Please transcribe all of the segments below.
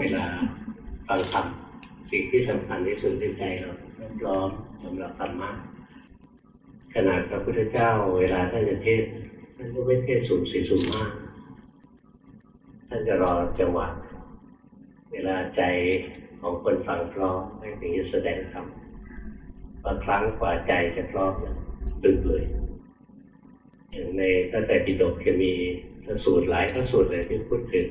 เวลาฟังธรรมสิ่งที่สำคัญที่สุดในใจเราพร้อมสำหรับธรรมะขนาดพระพุทธเจ้า เวลาท่านจะเทศท่านก็ไม่เทศสุ่มสี่สุ่มห้าท่านจะรอจังหวะเวลาใจของคนฟังพร้อมท่านถึงจะแสดงธรรมบางครั้งกว่าใจจะพร้อมตึงเลยอย่างในตั้งแต่ปิฎกจะมีพระสูตรหลายพระสูตรเลยที่พูดถึง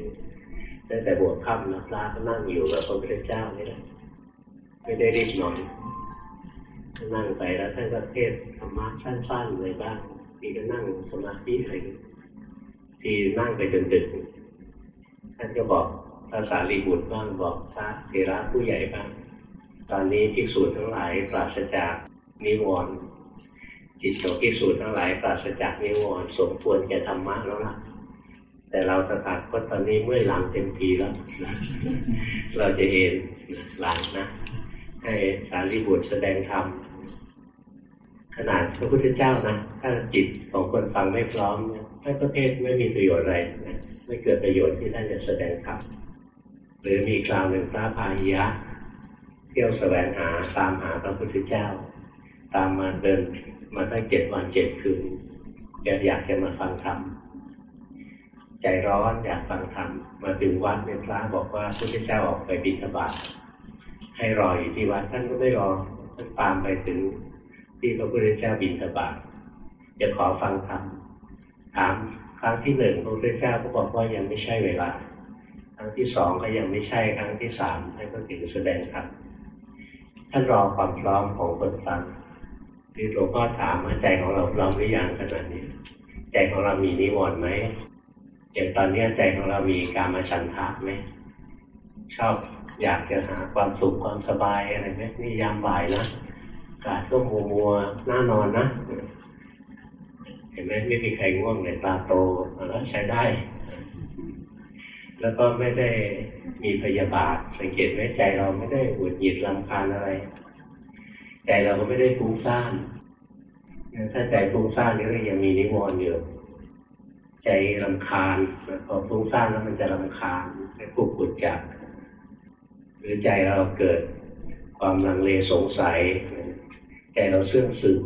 ตั้งแต่บวชค่ำนะพระก็นั่งอยู่กับพระพุทธเจ้านี่แหละไม่ได้รีบนอนนั่งไปแล้วท่านก็เทศธรรมะสั้นๆเลยบ้างทีก็นั่งสมาธิอะไรทีนั่งไปจนดึกท่านก็บอกภาษาลีบุตรบ้างบอกพระเทระผู้ใหญ่บ้างตอนนี้ภิกษุทั้งหลายปราศจากนิวรณ์จิตของภิกษุทั้งหลายปราศจากนิวรณ์สมควรแก่ธรรมะแล้วล่ะ แต่เราตถาคตตอนนี้เมื่อหลังเต็มทีแล้วเราจะเห็นหลังนะ ให้สารีบุตรแสดงธรรมขนาดพระพุทธเจ้านะถ้าจิตของคนฟังไม่พร้อมนี่ยท่านก็เทศไม่มีประโยชน์อะไรนะไม่เกิดประโยชน์ที่ท่านจะแสดงธรรมหรือมีคราวหนึ่งพระพาหิยะ เที่ยวแสวงหาตามหาพระพุทธเจ้า ตามมาเดินมาตั้งเจ็ดวันเจ็ดคืนแกอยากจะมาฟังธรรม ใจร้อนอยากฟังธรรมมาถึงวัดเนี่ยพระบอกว่าพระพุทธเจ้าออกไปบิณฑบาตให้รออยู่ที่วัดท่านก็ไม่รอท่านตามไปถึงที่พระพุทธเจ้าบิณฑบาตจะขอฟังธรรมถามครั้งที่หนึ่งพระพุทธเจ้าก็บอกว่ายังไม่ใช่เวลา ครั้งที่สองก็ยังไม่ใช่ครั้งที่สามท่านก็ถึงแสดงธรรมท่านรอความพร้อมของคนฟังคือหลวงพ่อถามว่าใจของเราพร้อมหรือยังขนาดนี้ ใจของเรามีนิวรณ์ไหม อย่างตอนนี้ใจของเรามีการมาฉันทะไหมชอบอยากจะหาความสุขความสบายอะไรไหมนี่ยามบ่ายนะกาดก็มัวมัวน่านอนนะเห็นไหมไม่มีใครง่วงเลยตาโตแล้วใช้ได้ แล้วก็ไม่ได้มีพยาบาทสังเกตไหมใจเราไม่ได้หงุดหงิดรำคาญอะไรใจเราก็ไม่ได้ฟุ้งซ่านถ้าใจฟุ้งซ่านนี่ก็ยังมีนิวรณ์อยู่ ใจรำคาญพอฟุ้งซ่านแล้วมันจะรำคาญให้กุกกุดจับหรือใจเราเกิดความลังเลสงสัย ใจเราเสื่อมซึม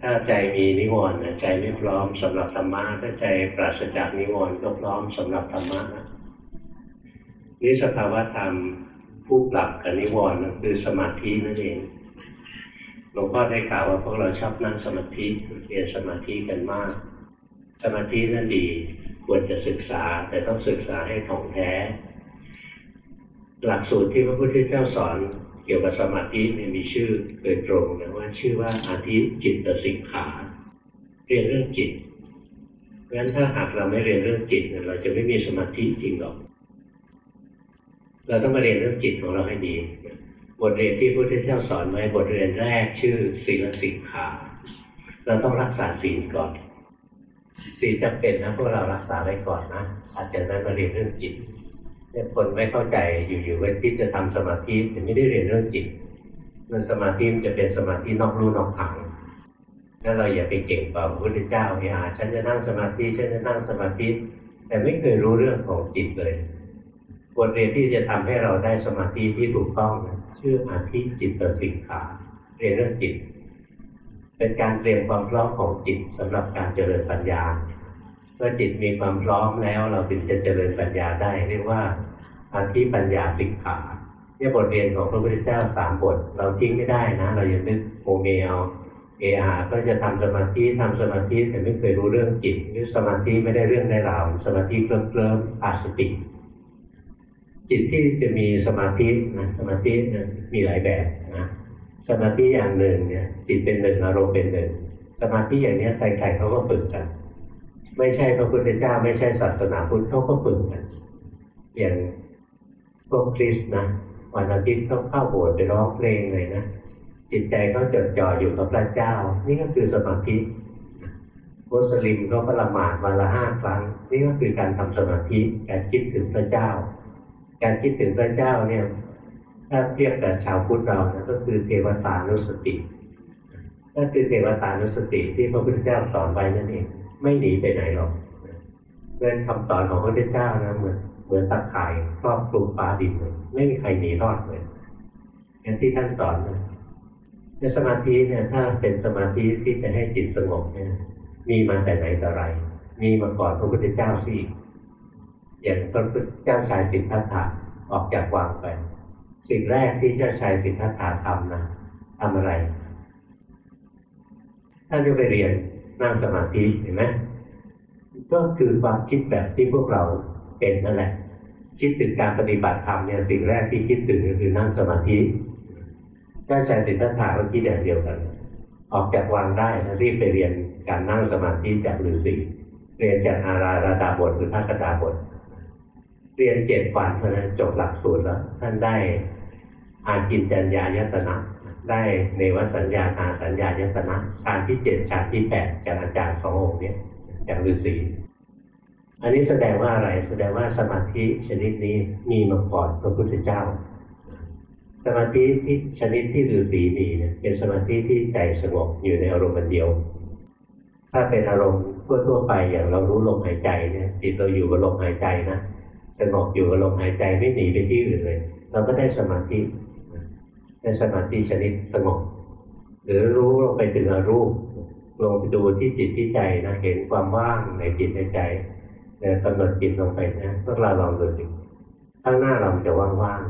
ถ้าใจมีนิวรณ์ใจไม่พร้อมสำหรับธรรมะถ้าใจปราศจากนิวรณ์ก็พร้อมสำหรับธรรมะนะนี่สภาวะธรรมผู้ปรับกับนิวรณ์คือสมาธินั่นเองหลวงพ่อได้กล่าวว่าพวกเราชอบนั่งสมาธิเรียนสมาธิกันมาก สมาธินั่นดีควรจะศึกษาแต่ต้องศึกษาให้ถ่องแท้ หลักสูตรที่พระพุทธเจ้าสอนเกี่ยวกับสมาธิเนี่ยมีชื่อโดยตรงนะว่าชื่อว่าอาทิจิตสิกขาเรียนเรื่องจิตเพราะฉะนั้นถ้าหากเราไม่เรียนเรื่องจิตเนี่ยเราจะไม่มีสมาธิจริงหรอก เราต้องมาเรียนเรื่องจิตของเราให้ดีบทเรียนที่พระพุทธเจ้าสอนไว้บทเรียนแรกชื่อศีลสิกขา เราต้องรักษาศีลก่อน ศีจำเป็นนะพวกเรารักษาไว้ก่อนนะอาจจะนั้นมาเรียนเรื่องจิตเนี่ยคนไม่เข้าใจอยู่ๆเว้นที่จะทำสมาธิแต่ไม่ได้เรียนเรื่องจิต มันสมาธิมันจะเป็นสมาธินอกรู้นอกทางถ้าเราอย่าไปเก่งกว่าพระพุทธเจ้าเนี่ยฉันจะนั่งสมาธิฉันจะนั่งสมาธิ แต่ไม่เคยรู้เรื่องของจิตเลยบทเรียนที่จะทำให้เราได้สมาธิที่ถูกต้อง ชื่ออาทิจิตตสิกขาเรียนเรื่องจิต เป็นการเตรียมความพร้อมของจิตสำหรับการเจริญปัญญาเมื่อจิตมีความพร้อมแล้วเราถึงจะเจริญปัญญาได้เรียกว่าอาทิปัญญาสิกขาเนี่ยบทเรียนของพระพุทธเจ้าสามบท เราทิ้งไม่ได้นะ เราอย่านึกโมเมลเออาก็จะทำสมาธิทำสมาธิแต่ไม่เคยรู้เรื่องจิตหรือสมาธิไม่ได้เรื่องได้ราวสมาธิเคลิ้มเคลิ้มอาสติ จิตที่จะมีสมาธินะสมาธิมีหลายแบบนะ สมาธิอย่างหนึ่งเนี่ยจิตเป็นหนึ่งอารมณ์เป็นหนึ่งสมาธิอย่างนี้ใครๆเขาก็ฝึกกัน ไม่ใช่พระพุทธเจ้า ไม่ใช่ศาสนาพุทธเขาก็ฝึกกัน อย่างพวกคริสนะวันอาทิตย์เขาเข้าโบสถ์ไปร้องเพลงเลยนะจิตใจเขาจดจ่ออยู่กับพระเจ้า นี่ก็คือสมาธิมุสลิมเขาก็ละหมาดวันละห้าครั้ง นี่ก็คือการทำสมาธิการคิดถึงพระเจ้า การคิดถึงพระเจ้าเนี่ย ถ้าเทียบกับชาวพุทธเรานะก็คือเทวตานุสติก็คือเทวตานุสติที่พระพุทธเจ้าสอนไว้นั่นเอง ไม่หนีไปไหนหรอกเรื่องคำสอนของพระพุทธเจ้านะเหมือนเหมือนตะข่ายครอบคลุมฟ้าดินเลยไม่มีใครหนีรอดเลยอย่างที่ท่านสอนนะในสมาธิเนี่ยถ้าเป็นสมาธิที่จะให้จิตสงบเนี่ยมีมาแต่ไหนแต่ไร มีมาก่อนพระพุทธเจ้าสิอย่างพระพุทธเจ้าชายสิทธัตถะออกจากวังไป สิ่งแรกที่เจ้าชายสิทธัตถะทำนะทำอะไรท่านจะไปเรียนนั่งสมาธิเห็นไหมก็คือความคิดแบบที่พวกเราเป็นนั่นแหละ คิดถึงการปฏิบัติธรรมเนี่ยสิ่งแรกที่คิดถึงก็คือนั่งสมาธิเจ้าชายสิทธัตถะก็คิดอย่างเดียวกัน ออกจากวังได้รีบไปเรียนการนั่งสมาธิจากฤาษีเรียนจากอาราราดาบทหรือพระกดาบท เรียนเจ็ดวันเท่านั้นจบหลักสูตรแล้ว ท่านได้อากินจัญญายตนะ ได้เนวสัญญาอาสัญญายตนะฌานที่เจ็ดฌาที่แปดจากอาจารย์สององค์เนี้จากฤาษีอันนี้แสดงว่าอะไรแสดงว่าสมาธิชนิดนี้มีมาก่อนพระพุทธเจ้า สมาธิที่ชนิดที่ฤาษีมีเนี่ยเป็นสมาธิที่ใจสงบอยู่ในอารมณ์เดียว ถ้าเป็นอารมณ์ทั่วๆไปอย่างเรารู้ลมหายใจเนี่ยจิตเราอยู่กับลมหายใจนะ สงบอยู่กับลมหายใจไม่หนีไปที่อื่นเลย เราก็ได้สมาธิได้สมาธิชนิดสงบ หรือรู้ลงไปถึงอรูปลงไปดูที่จิตที่ใจนะเห็นความว่างในจิตในใจเนี่ยกำหนดจิตลงไปนะพวกเราลองดูสิข้างหน้าเราจะว่าง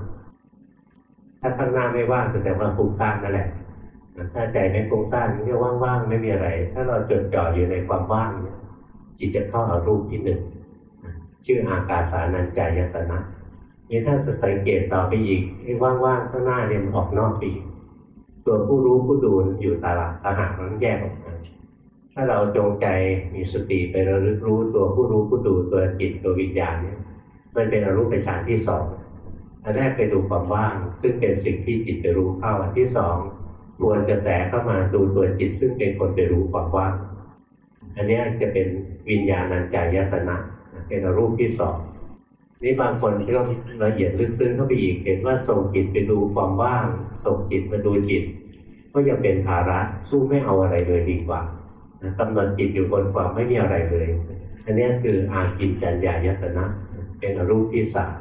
ๆถ้าข้างหน้าไม่ว่างแสดงว่าฟุ้งซ่านนั่นแหละถ้าใจไม่ฟุ้งซ่านมันก็ว่างๆไม่มีอะไร ถ้าเราจดจ่ออยู่ในความว่างจิตจะเข้าอารูปที่หนึ่ง ชื่ออากาสานัญจายตนะนี่ถ้าสังเกตต่อไปอีกไอ้ว่างๆข้างหน้าเนี่ยมันออกนอกปีตัวผู้รู้ผู้ดูอยู่ตาลักตาหากมันแยกออกมาถ้าเราจงใจมีสติไประลึกรู้ตัวผู้รู้ผู้ดูตัวจิตตัววิญญาณเนี่ยมันเป็นอรูปฌานที่สองอันแรกไปดูความว่างซึ่งเป็นสิ่งที่จิตไปรู้เข้าอันที่สองทวนกระแสเข้ามาดูตัวจิตซึ่งเป็นคนไปรู้ความว่างอันนี้จะเป็นวิญญาณัญจายตนะ เป็นรูปที่สองนี่บางคนที่ก็ละเอียดลึกซึ้งเข้าไปอีกเห็นว่าส่งจิตไปดูความว่างส่งจิตมาดูจิต ก็ยังเป็นภาระสู้ไม่เอาอะไรเลยดีกว่ากำหนดจิตอยู่บนความไม่มีอะไรเลย อันนี้คืออากินจัญญายตนะ เป็นรูปที่สาม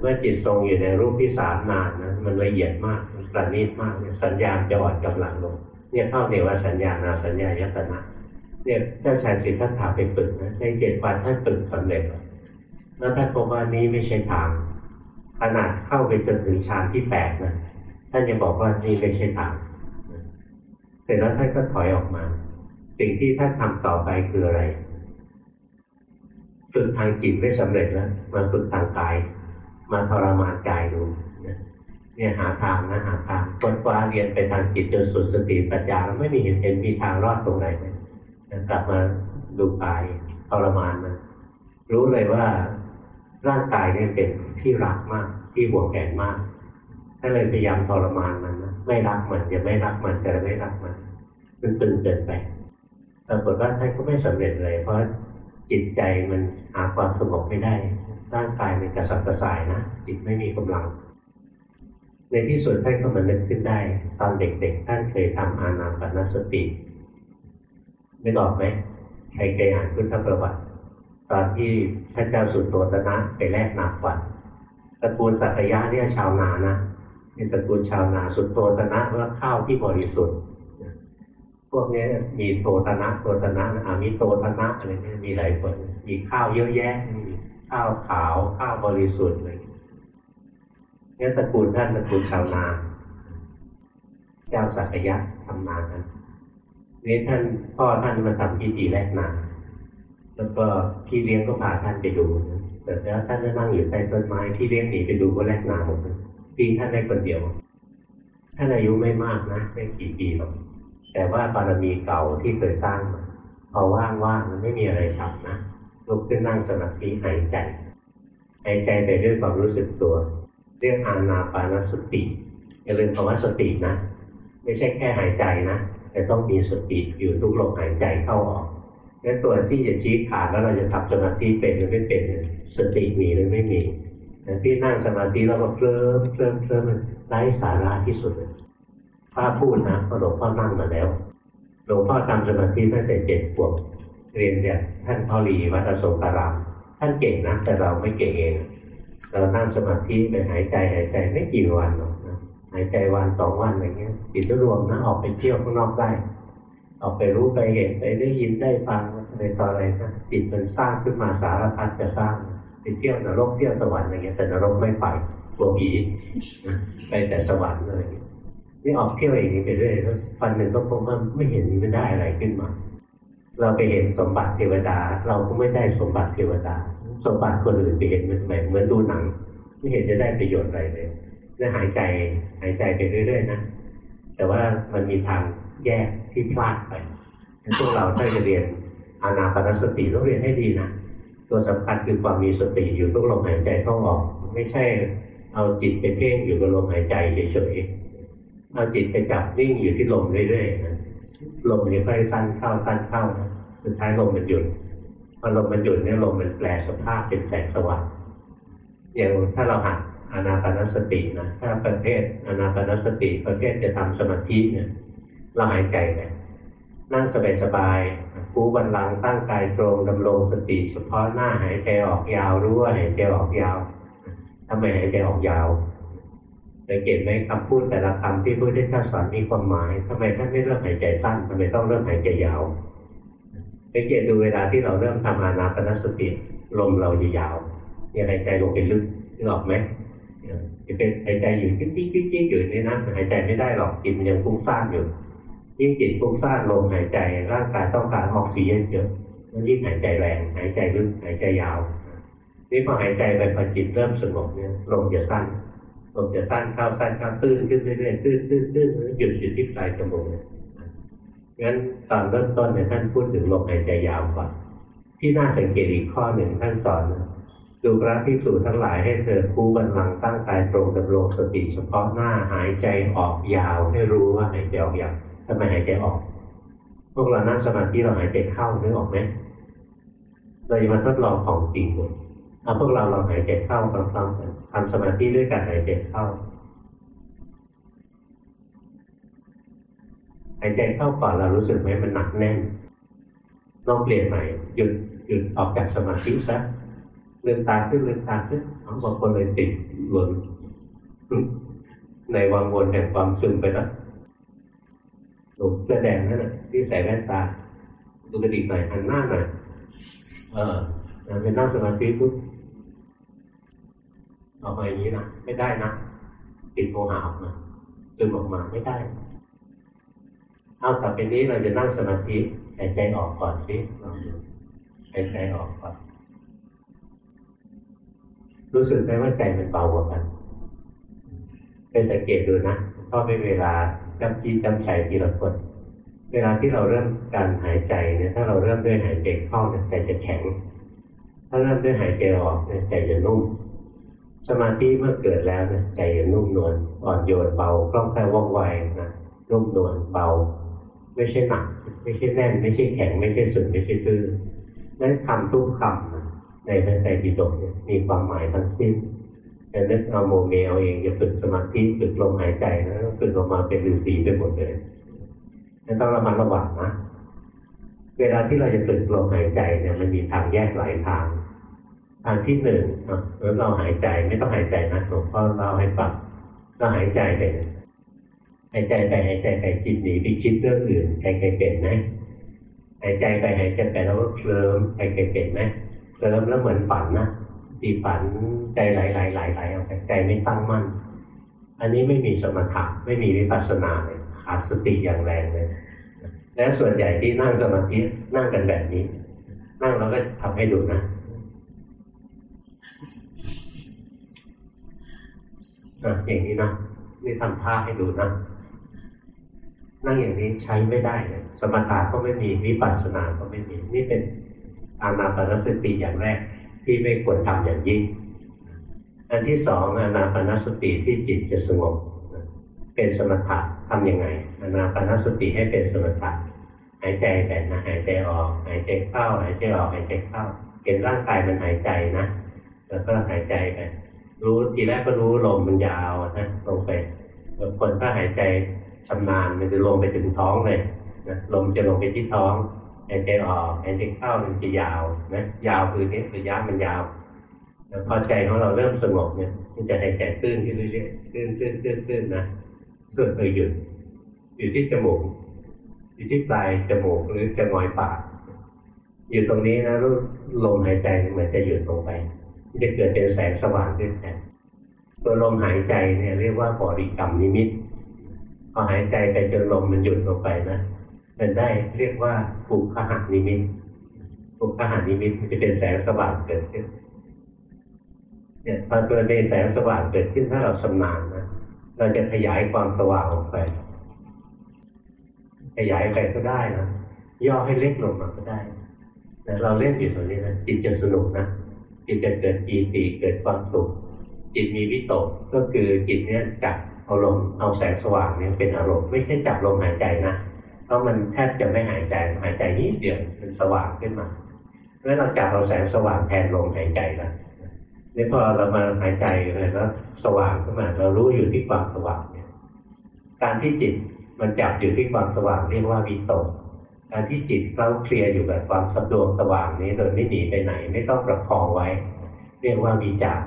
เมื่อจิตทรงอยู่ในรูปที่สามนานนะมันละเอียดมากประณีตมากสัญญาจะอ่อนกำลังลงเนี่ยเข้าเนวสัญญานาสัญญายตนะ เนี่ยเจ้าชายสิทธัตถะไปฝึกนะในเจ็ดวันท่านฝึกสำเร็จแล้วท่านบอกว่านี้ไม่ใช่ทาง ขนาดเข้าไปจนถึงฌานที่แปดนะท่านยังบอกว่านี่ไม่ใช่ทาง เสร็จแล้วท่านก็ถอยออกมา สิ่งที่ท่านทำต่อไปคืออะไรฝึกทางจิตไม่สำเร็จแล้วมาฝึกทางกาย มาทรมานกายดูเนี่ยหาทางนะหาทางคนฟ้าเรียนไปทางจิตจนสุดสติปัญญาแล้วไม่มีเห็นเห็นมีทางรอดตรงไหนเลย กลับมาดูกายทรมานมันรู้เลยว่าร่างกายเนี่ยเป็นที่รักมาก ที่ห่วงแหนมากถ้าเลยพยายามทรมานมันนะไม่รักมันจะไม่รักมันจะไม่รักมันมันตึงเกินไปปรากฏว่าท่านก็ไม่สำเร็จเลย เพราะจิตใจมันหาความสงบไม่ได้ ร่างกายมันกระสับกระส่ายนะจิตไม่มีกำลัง ในที่สุดท่านก็มานึกขึ้นได้ ตอนเด็กๆท่านเคยทำอานาปนสติ นึกออกไหมใครเคยอ่านพุทธประวัติ ตอนที่พระเจ้าสุดโตตนะไปแลกนาขวัญตระกูลสัตยะเนี่ยชาวนานะเป็นตระกูลชาวนาสุดโตตนะว่าข้าวที่บริสุทธิ์พวกนี้มีโตตนะโตตนะอามีโตตนะอะไรนี่มีหลายคนมีข้าวเยอะแยะมีข้าวขาวข้าวบริสุทธิ์เลยนี่ตระกูลท่านตระกูลชาวนา เจ้าสัตยะทำนากัน นี้ท่านพ่อท่านมาทำพิธีแรกนาแล้วก็พี่เลี้ยงก็พาท่านไปดูแต่แล้วท่านก็นั่งอยู่ใต้ต้นไม้พี่เลี้ยงหนีไปดูก็แรกนาหมดปีท่านได้คนเดียว ท่านอายุไม่มากนะไม่กี่ปีหรอกแต่ว่าบารมีเก่าที่เคยสร้างมาพอว่างๆมันไม่มีอะไรทำนะลุกขึ้นนั่งสมาธิหายใจหายใจไปด้วยความรู้สึกตัว เรียกอานาปานสติอย่าลืมคำว่าสตินะ ไม่ใช่แค่หายใจนะ จะต้องมีสติอยู่ทุกลมหายใจเข้าออกและตัวที่จะชี้ขาดแล้วเราจะทำสมาธิเป็นหรือไม่เป็นสติมีหรือไม่มีแต่ที่นั่งสมาธิแล้วก็เคลิ้มเคลิ้มเคลิ้มมันไร้สาระที่สุดพ้าพูดนะพอหลวงพ่อนั่งมาแล้วหลวงพ่อทำสมาธิตั้งแต่เจ็ดขวบเรียนจากท่านพ่อหลีวัดอโศการามท่านเก่งนะแต่เราไม่เก่งเองเรานั่งสมาธิไปหายใจหายใจไม่กี่วันหรอก หายใจวันสองวันอะไรเงี้ยจิตรวมนะออกไปเที่ยวข้างนอกได้ ออกไปรู้ไปเห็นไปได้ยินได้ฟังอะไรต่ออะไรนะจิตมันสร้างขึ้นมาสารพัดจะสร้างไปเที่ยวนรกเที่ยวสวรรค์อะไรเงี้ยแต่นรกไม่ไปกลัวผีไปแต่สวรรค์อะไรเงี้ยนี่ออกเที่ยวอย่างนี้ไปเรื่อยแล้ววันหนึ่งก็พบว่าไม่เห็นมันได้อะไรขึ้นมา เราไปเห็นสมบัติเทวดา เราก็ไม่ได้สมบัติเทวดา สมบัติคนอื่นไปเห็นมันเหมือนดูหนัง ไม่เห็นจะได้ประโยชน์อะไรเลย แล้วหายใจหายใจไปเรื่อย ๆ นะ แต่ว่ามันมีทางแยกที่พลาดไปพวกเราถ้าจะเรียนอานาปนสติต้องเรียนให้ดีนะ ตัวสำคัญคือความมีสติอยู่ทุกลมหายใจเข้าออก ไม่ใช่เอาจิตไปเพ่งอยู่กับลมหายใจเฉยๆเอาจิตไปจับนิ่งอยู่ที่ลมเรื่อยๆนะลมมันค่อยสั้นเข้าสั้นเข้าสุดท้ายลมมันหยุดพอลมมันหยุดเนี่ยลมมันแปลสภาพเป็นแสงสว่างอย่างถ้าเราหัด อานาปนสตินะถ้าประเภทอานาปนสติ ประเภทจะทำสมาธิเนี่ยเราหายใจไปนั่งสบายๆคูบันลังตั้งกายตรงดำรงสติ เฉพาะหน้าหายใจออกยาวรู้ว่าหายใจออกยาวทำไมหายใจออกยาวสังเกตไหมคำพูดแต่ละคำที่พระพุทธเจ้าสอนมีความหมายทำไมท่านไม่เริ่มหายใจสั้นทำไมต้องเริ่มหายใจยาวสังเกตดูเวลาที่เราเริ่มทำอานาปนสติลมเราจะยาวยังหายใจลงไปลึกนึกออกไหม จะเป็นหายใจอยู่จิ๊กจิ๊กจิ๊กจิ๊กอยู่ในนั้นหายใจไม่ได้หรอกจิตมันยังฟุ้งซ่านอยู่ ยิ่งจิตฟุ้งซ่านลมหายใจร่างกายต้องการออกซิเจนเยอะมันยิ่งหายใจแรงหายใจลึกหายใจยาวนี่พอหายใจไปพอจิตเริ่มสงบเนี่ยลมจะสั้นลมจะสั้นเข้าสั้นเข้าตื้นขึ้นเรื่อยๆตื้นตื้นตื้นหยุดอยู่ที่ปลายจมูกเนี่ยงั้นตอนเริ่มต้นเนี่ยท่านพูดถึงลมหายใจยาวก่อนที่น่าสังเกตอีกข้อหนึ่งท่านสอน ดูพระภิกษุทั้งหลายให้เธอคู่บันลังตั้งกายตรงดำรงสติเฉพาะหน้าหายใจออกยาวให้รู้ว่าหายใจออกยาวทำไมหายใจออก พวกเรานั่งสมาธิเราหายใจเข้านึกออกไหมเราจะมาทดลองของจริงหมดเอาพวกเราลองหายใจเข้าพร้อมๆกันทำสมาธิด้วยการหายใจเข้าหายใจเข้าก่อนเรารู้สึกไหมมันหนักแน่นลองเปลี่ยนใหม่หยุดหยุดออกจากสมาธิซะ เลืมตาขึ้นเลืมตาขึ้นบางคนเลยติดหลนในวังวนแห่งความซึมไปแล้วหลงเสื้อแดงนั่นแหละที่ใส่แว่นตา ดูกระดิกหน่อยหันหน้าหน่อยเออเป็นนั่งสมาธิปุ๊บออกมาอย่างนี้นะไม่ได้นะติดโมหะออกมาซึมออกมาไม่ได้เอาต่อไปนี้เราจะนั่งสมาธิหายใจออกก่อนสิหายใจออกก่อน รู้สึกไหมว่าใจมันเบากว่ากันไปสังเกตดูนะพอเป็นเวลาจำจีจำชัยทีละคนเวลาที่เราเริ่มการหายใจเนี่ยถ้าเราเริ่มด้วยหายใจเข้าเนี่ยใจจะแข็ง ถ้าเริ่มด้วยหายใจออกเนี่ยใจจะนุ่มสมาธิเมื่อเกิดแล้วเนี่ยใจจะนุ่มนวลอ่อนโยนเบาคล่องแคล่วว่องไวนะนุ่มนวลเบา ไม่ใช่หนัก ไม่ใช่แน่น ไม่ใช่แข็ง ไม่ใช่สุดไม่ใช่ตื้อนั้นคำทุกคำ ในพระไตรปิฎกมีความหมายทั้งสิ้นแต่นึกเอาโมเมเอาเองจะฝึกสมาธิฝึกลมหายใจนะฝึกออกมาเป็นฤาษีไปหมดเลยนั่นต้องระมัดระวังนะเวลาที่เราจะฝึกลมหายใจเนี่ยมันมีทางแยกหลายทางทางที่หนึ่งเราหายใจไม่ต้องหายใจนะหลวงพ่อเราให้ฟังเราหายใจไปหายใจไปหายใจไปจิตหนีไปคิดเรื่องอื่นใครเคยเป็นไหมหายใจไปหายใจไปแล้วก็เคลิ้มใครเคยเป็นไหม เลิ้มแล้วเหมือนฝันนะตีฝันใจไหลไหลไหลไหลออกไปใจไม่ตั้งมั่น อันนี้ไม่มีสมถะไม่มีวิปัสสนาเลยขาดสติอย่างแรงเลยและส่วนใหญ่ที่นั่งสมาธินั่งกันแบบนี้ นั่งแล้วก็ทำให้ดูนะอย่างนี้นะนี่ทำท่าให้ดูนะนั่งอย่างนี้ใช้ไม่ได้เลยสมถะก็ไม่มีวิปัสสนาก็ไม่มีนี่เป็น อานาปนสติอย่างแรกที่ไม่ควรทำอย่างยิ่ง อันที่สองอนาปนสติที่จิตจะสงบเป็นสมถะทำยังไงอนาปนสติให้เป็นสมถะหายใจแต่นะหายใจออกหายใจเข้าหายใจออกหายใจเข้าเห็นร่างกายมันหายใจนะแล้วก็หายใจไปรู้ทีแรกก็รู้ลมมันยาวนะลงไปคนถ้าหายใจชำนาญมันจะลงไปถึงท้องเลยนะลมจะลงไปที่ท้อง หายใจออกหายใจเข้ามันจะยาวนะยาวคือเนี้ระยะมันยาวแล้วพอใจของเราเริ่มสงบเนี่ยมันจะหายใจตื้นขึ้นเรื่อยๆตื้นตื้นตื้นตื้นนะส่วนเออหยุดอยู่ที่จมูกอยู่ที่ปลายจมูกหรือจะงอยปากอยู่ตรงนี้นะรู้ลมหายใจมันจะหยุดลงไปจะเกิดเป็นแสงสว่างขึ้นแต่ตัวลมหายใจเนี่ยเรียกว่าบริกรรมนิมิตพอหายใจไปจนลมมันหยุดลงไปนะ มันได้เรียกว่าภูขหันิมิตภูขหันิมิตมันจะเป็นแสงสว่างเกิดขึ้นเนี่ยพอตัวในแสงสว่างเกิดขึ้นถ้าเราชำนาญนะเราจะขยายความสว่างออกไป ขยายไปก็ได้นะย่อให้เล็กลงมาก็ได้แต่เราเล่นอยู่ตรงนี้นะจิตจะสนุกนะจิตจะเกิดปีติเกิดความสุข จิตมีวิตกก็คือจิตเนี้ยจับเอาลมเอาแสงสว่างเนี่ยเป็นอารมณ์ไม่ใช่จับลมหายใจนะ ราะมันแทบจะไม่หายใจหายใจนิดเดียวมันสว่างขึ้นมาเมื่อเราจับเอาแสงสว่างแทนลมหายใจแล้วนี่พอเรามาหายใจเลยแล้วสว่างขึ้นมาเรารู้อยู่ที่ความสว่างเนี่ยการที่จิตมันจับอยู่ที่ความสว่างเรียกว่าวิตกการที่จิตเราเคลียร์อยู่กับความสะดวกสว่างนี้โดยไม่หนีไปไหน ไม่ต้องประคองไว้ เรียกว่าวิจาร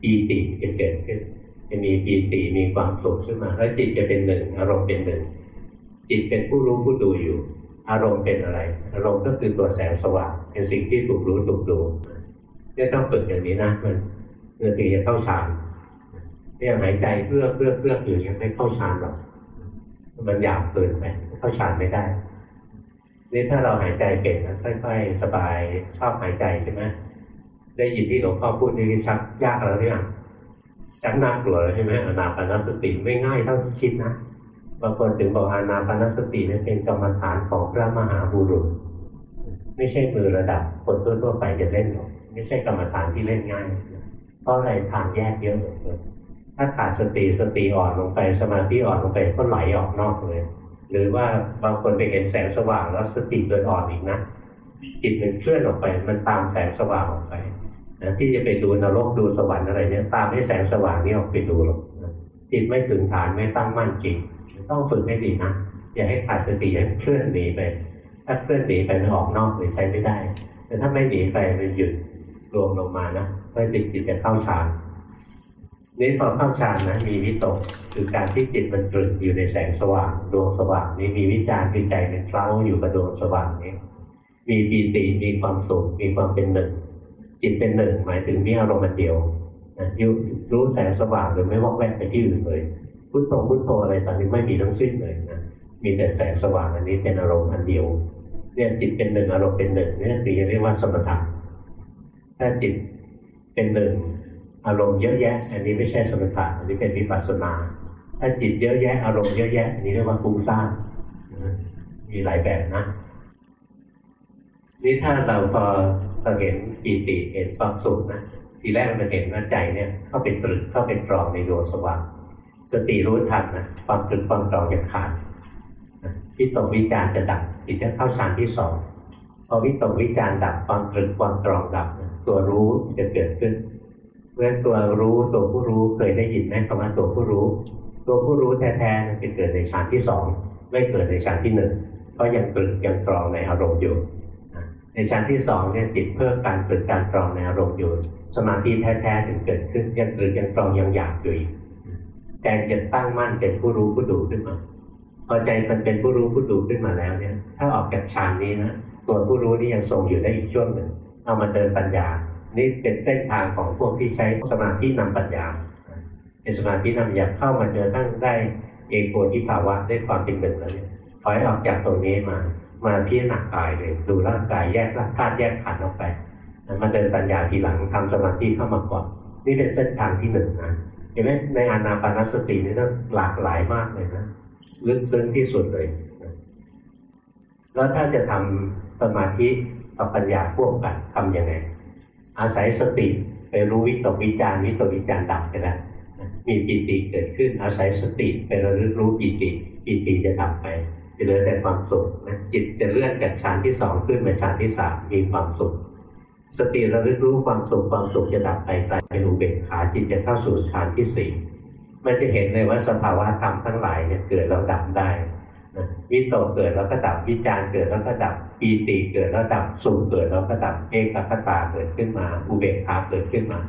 ปีติจะเกิดขึ้น จะมีปีติมีความสุขขึ้นมา แล้วจิตจะเป็นหนึ่งอารมณ์เป็นหนึ่ง จิตเป็นผู้รู้ผู้ดูอยู่ อารมณ์เป็นอะไร อารมณ์ก็คือตัวแสงสว่างเป็นสิ่งที่ถูกรู้ถูกดูเนี่ยต้องฝึกอย่างนี้นะมันเพื่อที่จะเข้าฌานเนี่ยหายใจเพื่อเพื่อเพื่ออยู่ยังไม่เข้าฌานหรอกมันยาวเกินไปเข้าฌานไม่ได้นี่ถ้าเราหายใจเก่งนะค่อยๆสบายชอบหายใจใช่ไหมได้ยินที่หลวงพ่อพูดนี่ชักยากแล้วเนี่ยชักน่ากลัวแล้วใช่ไหมอนาปานสติไม่ง่ายเท่าที่คิดนะ บางคนถึงบอกอานาปนสตินี่เป็นกรรมฐานของพระมหาบุรุษ ไม่ใช่มือระดับคนทั่วๆไปจะเล่นหรอกไม่ใช่กรรมฐานที่เล่นง่ายเพราะอะไรทางแยกเยอะเลยถ้าขาดสติสติอ่อนลงไปสมาธิอ่อนลงไปก็ไหลออกนอกเลย หรือว่าบางคนไปเห็นแสงสว่างแล้วสติเกิดอ่อนอีกนะจิตมันเคลื่อนออกไป มันตามแสงสว่างออกไปนะที่จะไปดูนรกดูสวรรค์อะไรเนี่ยตามให้แสงสว่างนี้ออกไปดูหรอกจิตไม่ถึงฐานไม่ตั้งมั่นจริง ต้องฝึกให้ดีนะอย่าให้ขาดสติให้เคลื่อนหนีไป ถ้าเคลื่อนหนีไปมันออกนอกเลยใช้ไม่ได้ แต่ถ้าไม่หนีไปมันหยุดรวมลงมานะไม่ติดจิตจะเข้าฌานนี่พอเข้าฌานนะมีวิตกคือการที่จิตมันตรึกอยู่ในแสงสว่างดวงสว่างนี้มีวิจารณ์คือใจเป็นเคล้าอยู่กับดวงสว่างนี้ มีปีติมีความสุขมีความเป็นหนึ่ง จิตเป็นหนึ่งหมายถึงมีอารมณ์เดียวนะยรู้แสงสว่างโดยไม่วอกแวกไปที่อื่นเลย พุทโธพุทโธอะไรตอนนี้ไม่มีทั้งสิ้นเลยนะมีแต่แสงสว่างอันนี้เป็นอารมณ์อันเดียวเนี่ยจิตเป็นหนึ่งอารมณ์เป็นหนึ่งนี่คือเรียกว่าสมถะถ้าจิตเป็นหนึ่งอารมณ์เยอะแยะ อันนี้ไม่ใช่สมถะอันนี้เป็นวิปัสสนา ถ้าจิตเยอะแยะอารมณ์เยอะแยะอันนี้เรียกว่าฟุ้งซ่านมีหลายแบบนะนี่ถ้าเราพอเราเห็นปีติเห็นความสุขนะทีแรกมันเห็นว่าใจเนี่ยเข้าไปตรึกเข้าไปตรองในดวงสว่าง สติรู้ทันนะความตรึกความตรองจะขาดวิตกวิจารจะดับจิตจะเข้าฌานที่สองพอวิตกวิจารดับความตรึกความตรองดับ ตัวรู้จะเกิดขึ้นเพราะตัวรู้ตัวผู้รู้เคยได้ยินไหมคำว่าตัวผู้รู้ ตัวผู้รู้แท้ๆจะเกิดในฌานที่สองไม่เกิดในฌานที่หนึ่งเพราะยังตรึกยังตรองในอารมณ์อยู่ ในฌานที่สองเนี่ยจิตเพิ่มการตรึกการตรองในอารมณ์อยู่ สมาธิแท้ๆถึงเกิดขึ้นยังตรึกยังตรองยังอยากอยู่อีก ใจจะตั้งมั่นเป็นผู้รู้ผู้ดูขึ้นมาพอใจมันเป็นผู้รู้ผู้ดูขึ้นมาแล้วเนี่ย ถ้าออกจากฌานนี้นะตัวผู้รู้นี่ยังทรงอยู่ได้อีกช่วงหนึ่งเอามาเดินปัญญา นี่เป็นเส้นทางของพวกที่ใช้สมาธินำปัญญาเป็นสมาธินำปัญญาเข้ามาเจอตั้งได้เอโกทิภาวะได้ความเป็นหนึ่งแล้วเนี่ยถอยออกจากตรงนี้มามาพิจารณากายเลยดูร่างกายแยกร่างธาตุแยกขันธ์ออกไปมาเดินปัญญาทีหลังทำสมาธิเข้ามาก่อน นี่เป็นเส้นทางที่หนึ่งนะ เห็นไหมในอานาปานสตินี่ต้องหลากหลายมากเลยนะลึกซึ้งที่สุดเลยแล้วถ้าจะทำสมาธิกับปัญญาควบกันทํำยังไง อาศัยสติไปรู้วิตกวิจารวิตกวิจารดับไปแล้วมีปิติเกิดขึ้นอาศัยสติไประลึกรู้ปิติปิติจะดับไปจะเหลือแต่ความสุขนะจิตจะเลื่อนจากฌานที่สองขึ้นมาฌานที่สามมีความสุข สติระลึกรู้ความสุขความสุขจะดับไปกลายเป็นอุเบกขาจิตจะเข้าสู่ฌานที่สี่มันจะเห็นเลยว่าสภาวะธรรมทั้งหลายเนี่ยเกิดแล้วดับได้วิโตเกิดแล้วก็ดับวิจารเกิดแล้วก็ดับปีติเกิดแล้วดับสุขเกิดแล้วก็ดับเอกคตาเกิดขึ้นมา อุเบกขาเกิดขึ้นมา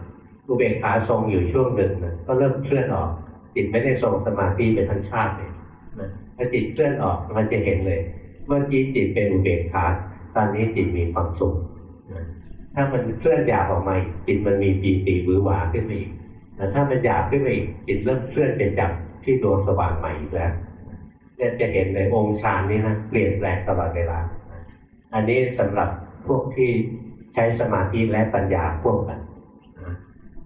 อุเบกขาทรงอยู่ช่วงหนึ่งนะก็เริ่มเคลื่อนออก จิตไม่ได้ทรงสมาธิเป็นทั้งชาติเลยนะถ้าจิตเคลื่อนออกมันจะเห็นเลย เมื่อกี้จิตเป็นอุเบกขาตอนนี้จิตมีความสุข ถ้ามันเคลื่อนหยาบออกมาจิตมันมีปีติบือหวาขึ้นมาอีกแต่ถ้ามันหยาบขึ้นมาอีกจิตเริ่มเคลื่อนไปจับที่ดวงสว่างใหม่อีกแล้วเนี่ยจะเห็นในองค์ฌานนี้นะเปลี่ยนแปลงตลอดเวลา อันนี้สำหรับพวกที่ใช้สมาธิและปัญญาควบกัน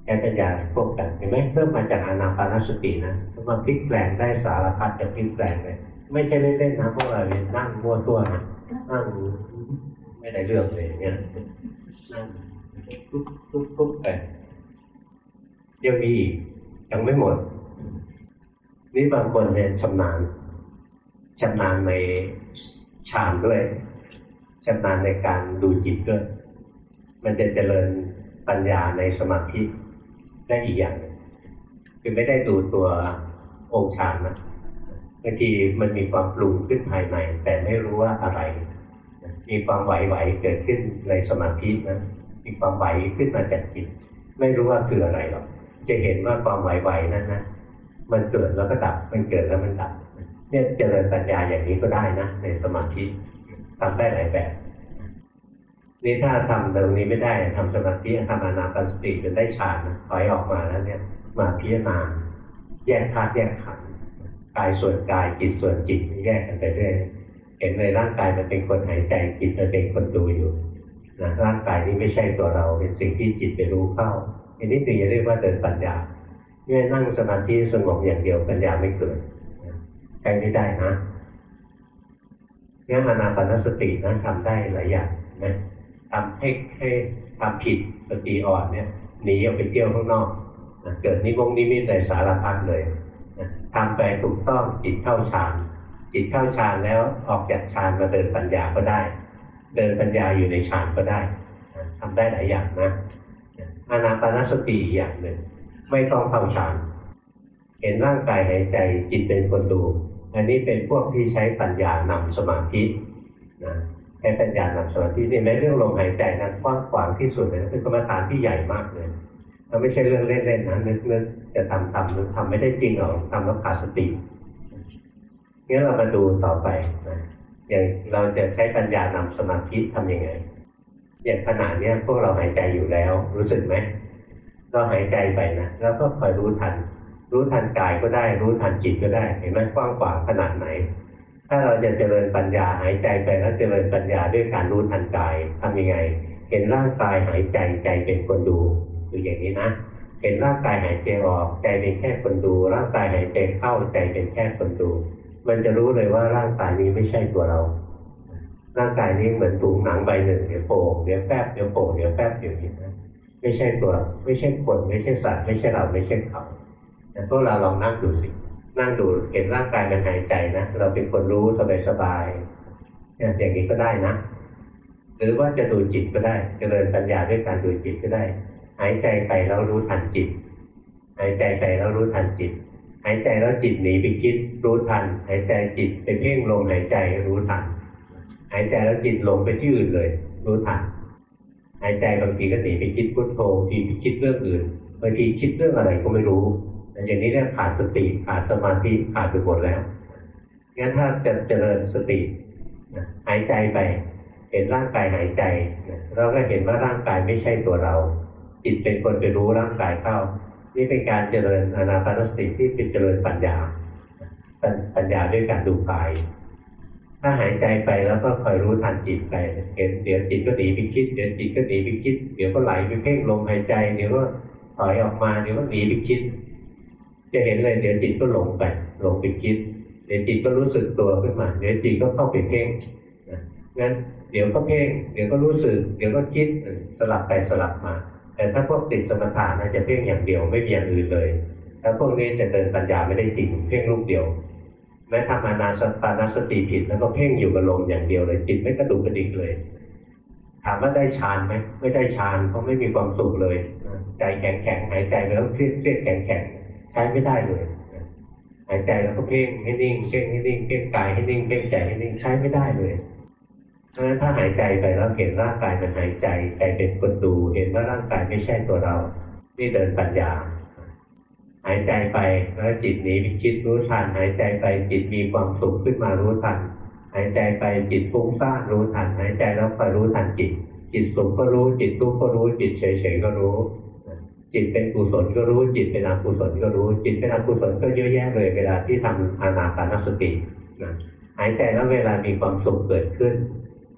ใช้ปัญญาควบกันเห็นไหมเริ่มมาจากอานาปานสตินะมาพลิกแปลงได้สารพัดจะพลิกแปลงเลยไม่ใช่เล่นๆนะพวกเราเนี่ยนั่งมั่วซั่วนะนั่งไม่ได้เรื่องเลยเนี่ย ทุบทุบทุบไปยังมีอีกยังไม่หมด นี่บางคนเนี่ยชำนาญชำนาญในฌานด้วยชำนาญในการดูจิตด้วย มันจะเจริญปัญญาในสมาธิได้อีกอย่างคือไม่ได้ดูตัวองค์ฌานนะบางทีมันมีความปรุงขึ้นภายใน แต่ไม่รู้ว่าอะไร มีความไหวๆเกิดขึ้นในสมาธินะมีความไหวขึ้นมาจากจิต ไม่รู้ว่าคืออะไรหรอกจะเห็นว่าความไหวๆนั้นนะมันเกิดแล้วก็ดับมันเกิดแล้วมันดับเนี่ยเจริญปัญญาอย่างนี้ก็ได้นะในสมาธิทำได้หลายแบบนี่ถ้าทำตรงนี้ไม่ได้ทำสมาธิทำอนาปานสติจนได้ฌานถอยออกมาแล้วเนี่ย มาพิจารณาแยกธาตุแยกขันธ์กายส่วนกายจิตส่วนจิตแยกกันไปเรื่อย เห็นในร่างกายมันเป็นคนหายใจจิตมันเป็นคนดูอยู่นะร่างกายนี้ไม่ใช่ตัวเรา เป็นสิ่งที่จิตไปรู้เข้าอันนี้ถึงจะเรียกว่าเดินปัญญาเนี่ยนั่งสมาธิสงบอย่างเดียวปัญญาไม่เกิดใช้ไม่ได้นะเนี่ยอนาปานสตินะทำได้หลายอย่างนะทำให้ให้ทำผิดสติอ่อนเนี่ยหนีออกไปเที่ยวข้างนอกนะเกิดนิมงนิมิตในสารพัดเลยนะทำไปถูกต้องจิตเข้าฌาน จิตเข้าฌานแล้วออกจากฌานมาเดินปัญญาก็ได้ เดินปัญญาอยู่ในฌานก็ได้นะทำได้หลายอย่างนะอานาปานสติอย่างหนึ่ง ไม่ต้องเข้าฌานเห็นร่างกายหายใจจิตเป็นคนดู อันนี้เป็นพวกที่ใช้ปัญญานำสมาธินะใช้ปัญญานำสมาธินี่แม้เรื่องลมหายใจนั้นกว้างขวางที่สุดเลยเป็นกรรมฐานที่ใหญ่มากเลยมันไม่ใช่เรื่องเล่นๆนะนึกๆจะทำทำทำไม่ได้จริงหรอกทำแล้วขาดสติ งั้นเรามาดูต่อไปนะอย่างเราจะใช้ปัญญานำสมาธิทํำยังไง อย่างขณะนี้พวกเราหายใจอยู่แล้ว รู้สึกไหมเราหายใจไปนะแล้วก็คอยรู้ทัน รู้ทันกายก็ได้ รู้ทันจิตก็ได้ เห็นไหมกว้างขวาขนาดไหน ถ้าเราจะเจริญปัญญาหายใจไปแล้วเจริญปัญญาด้วยการรู้ทันกายทำยังไง เห็นร่างกายหายใจใจเป็นคนดูดูอย่างนี้นะเห็นร่างกายหายใจออกใจเป็นแค่คนดู ร่างกายหายใจเข้าใจเป็นแค่คนดู มันจะรู้เลยว่าร่างกายนี้ไม่ใช่ตัวเรา ร่างกายนี้เหมือนถุงหนังใบหนึ่งเดี๋ยวโผล่เดี๋ยวแฟบเดี๋ยวโผล่เดี๋ยวแฟบอย่างนี้นะไม่ใช่ตัว ไม่ใช่คน ไม่ใช่สัตว์ไม่ใช่เราไม่ใช่เขาแต่พวกเราลองนั่งดูสินั่งดูเห็นร่างกายมันหายใจนะเราเป็นคนรู้สบายๆอย่างนี้ก็ได้นะ หรือว่าจะดูจิตก็ได้จเจริญปัญญาด้วยการดูจิตก็ได้ หายใจไปแล้วรู้ทันจิต หายใจไปแล้วรู้ทันจิต หายใจแล้วจิตหนีไปคิดรู้ทัน หายใจจิตไปเพ่งลมหายใจรู้ทัน หายใจแล้วจิตหลงไปที่อื่นเลย รู้ทัน หายใจบางทีก็หนีไปคิดพุทโธบางทีไปคิดเรื่องอื่นบางทีคิดเรื่องอะไรก็ไม่รู้อย่างนี้เรียกขาดสติขาดสมาธิขาดไปหมดแล้วงั้นถ้าจะเจริญสติหายใจไป เห็นร่างกายหายใจ เราก็เห็นว่าร่างกายไม่ใช่ตัวเรา จิตเป็นคนไปรู้ร่างกายเข้า นี่เป็นการเจริญอนาปานสติที่เป็นเจริญปัญญา ปัญญาด้วยการดูกาย ถ้าหายใจไปแล้วก็คอยรู้ทันจิตไปเห็นเดี๋ยวจิตก็หนีไปคิดเดี๋ยวจิตก็หนีไปคิดเดี๋ยวก็ไหลไปเพ่งลมหายใจเดี๋ยวก็ถอยออกมาเดี๋ยวก็หนีไปคิด จะเห็นเลยเดี๋ยวจิตก็หลงไปหลงไปคิด เดี๋ยวจิตก็รู้สึกตัวขึ้นมาเดี๋ยวจิตก็เข้าไปเพ่งงั้นเดี๋ยวก็เพ่งเดี๋ยวก็รู้สึก เดี๋ยวก็คิดสลับไปสลับมา แต่ถ้าพวกติดสมถะนะจะเพ่งอย่างเดียวไม่มีอย่างอื่นเลยถ้าพวกนี้จะเดินปัญญาไม่ได้จริงเพ่งลูกเดียว แม้ทำอานาสปานสติผิดแล้วก็เพ่งอยู่กับลมอย่างเดียวเลยจิตไม่กระดุกกระดิกเลย ถามว่าได้ฌานไหมไม่ได้ฌานเพราะไม่มีความสุขเลยใจแข็งแข็งหายใจแล้วเครียดเครียดแข็งแข็งใช้ไม่ได้เลยหายใจแล้วก็เพ่งให้นิ่งเพ่งให้นิ่งเพ่งกายให้นิ่งเพ่งใจให้นิ่งใช้ไม่ได้เลย เพราะฉะนั้นถ้าหายใจไปแล้วเห็นร่างกายมันหายใจใจเป็นคนดู เห็นว่าร่างกายไม่ใช่ตัวเรา นี่เดินปัญญา หายใจไปแล้วจิตหนีไปคิดรู้ทัน หายใจไปจิตมีความสุขขึ้นมารู้ทัน หายใจไปจิตฟุ้งซ่านรู้ทัน หายใจแล้วคอยรู้ทันจิต จิตสุขก็รู้ จิตทุกข์ก็รู้ จิตเฉยๆก็รู้จิตเป็นกุศลก็รู้จิตเป็นอกุศลก็รู้ จิตเป็นอกุศลก็เยอะแยะเลย เวลาที่ทำอานาปานสตินะหายใจแล้วเวลามีความสุขเกิดขึ้น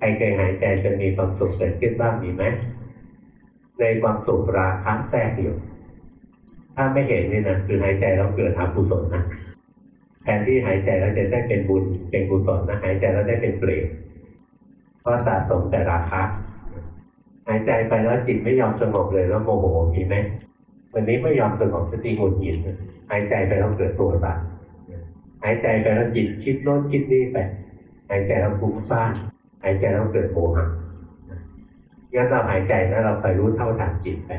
ใครเคยหายใจจนมีความสุขเกิดขึ้นบ้างมีไหมในความสุขราคะแทรกอยู่ ถ้าไม่เห็นนี่นะคือหายใจแล้วเกิดอกุศลนะแทนที่หายใจแล้วจะได้เป็นบุญเป็นกุศลนะหายใจแล้วได้เป็นเปรตเพราะสะสมแต่ราคะ หายใจไปแล้วจิตไม่ยอมสงบเลยแล้วโมโหมีไหมวันนี้ไม่ยอมสงบสติหงุดหงิดหายใจไปแล้วเกิดตัวสัตว์หายใจไปแล้วจิตคิดโน้นคิดนี่ไปหายใจแล้วฟุ้งซ่าน หายใจแล้วเกิดโมหะงั้นเราหายใจแล้วเราไปรู้เท่าทันจิตไป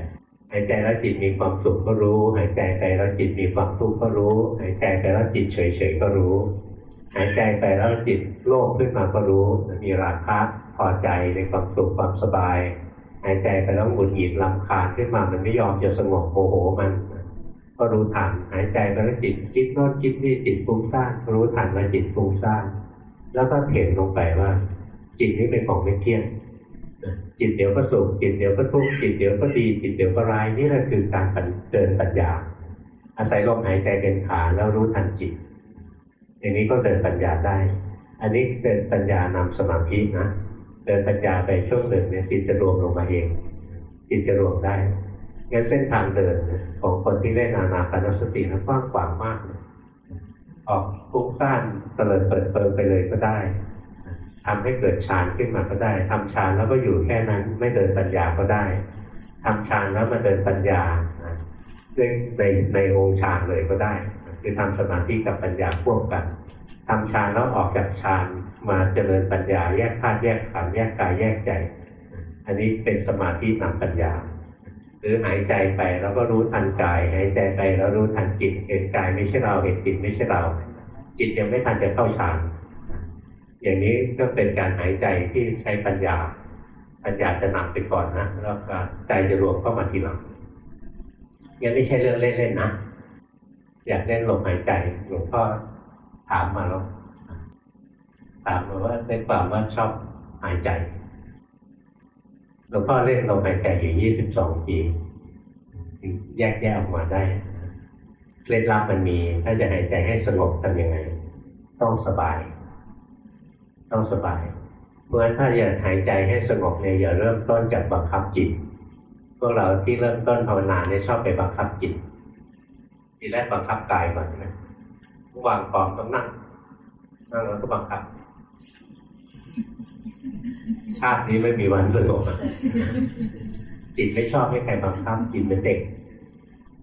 หายใจแล้วจิตมีความสุขก็รู้ หายใจไปแล้วจิตมีความทุกข์ก็รู้ หายใจไปแล้วจิตเฉยๆก็รู้ หายใจไปแล้วจิตโล่งขึ้นมาก็รู้ มีราคะพอใจในความสุขความสบาย หายใจไปแล้วหงุดหงิดลำคาญขึ้นมามันไม่ยอมจะสงบโมโหมัน ก็รู้ทันหายใจไปแล้วจิตคิดโน้นคิดนี่จิตฟุ้งซ่านรู้ทันว่าจิตฟุ้งซ่านแล้วก็เห็นลงไปว่า จิตนี้เป็นของไม่เที่ยงจิตเดี๋ยวก็สุขจิตเดี๋ยวก็ทุกข์จิตเดี๋ยวก็ดีจิตเดี๋ยวก็ร้ายนี่แหละคือการเดินปัญญา อาศัยลมหายใจเป็นฐานแล้วรู้ทันจิตอย่างนี้ก็เดินปัญญาได้ อันนี้เดินปัญญานำสมาธินะเดินปัญญาไปช่วงหนึ่งเนี่ยจิตจะรวมลงมาเอง จิตจะรวมได้งั้นเส้นทางเดินของคนที่เล่นานาปานสตินั้นกว้างขวางมาก ออกฟุ้งซ่านเตลิดเปิดเปิงไปเลยก็ได้ ทำให้เกิดฌานขึ้นมาก็ได้ทำฌานแล้วก็อยู่แค่นั้นไม่เดินปัญญาก็ได้ทำฌานแล้วมาเดินปัญญาด้วยในในองค์ฌานเลยก็ได้คือทำสมาธิกับปัญญาควบกันทำฌานแล้วออกจากฌานมาเจริญปัญญาแยกธาตุแยกขันธ์แยกกายแยกใจ อันนี้เป็นสมาธินำปัญญา หรือหายใจไปแล้วก็รู้ทันกาย หายใจไปแล้วรู้ทันจิตเห็นกายไม่ใช่เราเห็นจิตไม่ใช่เรา จิตยังไม่ทันจะเข้าฌาน อย่างนี้ก็เป็นการหายใจที่ใช้ปัญญา ปัญญาจะนำไปก่อนนะแล้วก็ใจจะรวมเข้ามาทีหลังยังไม่ใช่เรื่องเล่นๆนะอยากเล่นลมหายใจหลวงพ่อถามมาแล้วถามมาว่าได้ความว่าชอบหายใจหลวงพ่อเล่นลมหายใจอยู่ยี่สิบสองปีแยกแยกออกมาได้เคล็ดลับมันมี ถ้าจะหายใจให้สงบทำยังไง ต้องสบาย ต้องสบายเพราะฉะนั้นถ้าอยากหายใจให้สงบเนี่ยอย่าเริ่มต้นจากบังคับจิต พวกเราที่เริ่มต้นภาวนาเนี่ยชอบไปบังคับจิต ทีแรกบังคับกายก่อนใช่ไหมวางฟอร์มต้องนั่งนั่งแล้วก็บังคับ ชาตินี้ไม่มีวันสงบจิตไม่ชอบให้ใครบังคับจิตเป็นเด็ก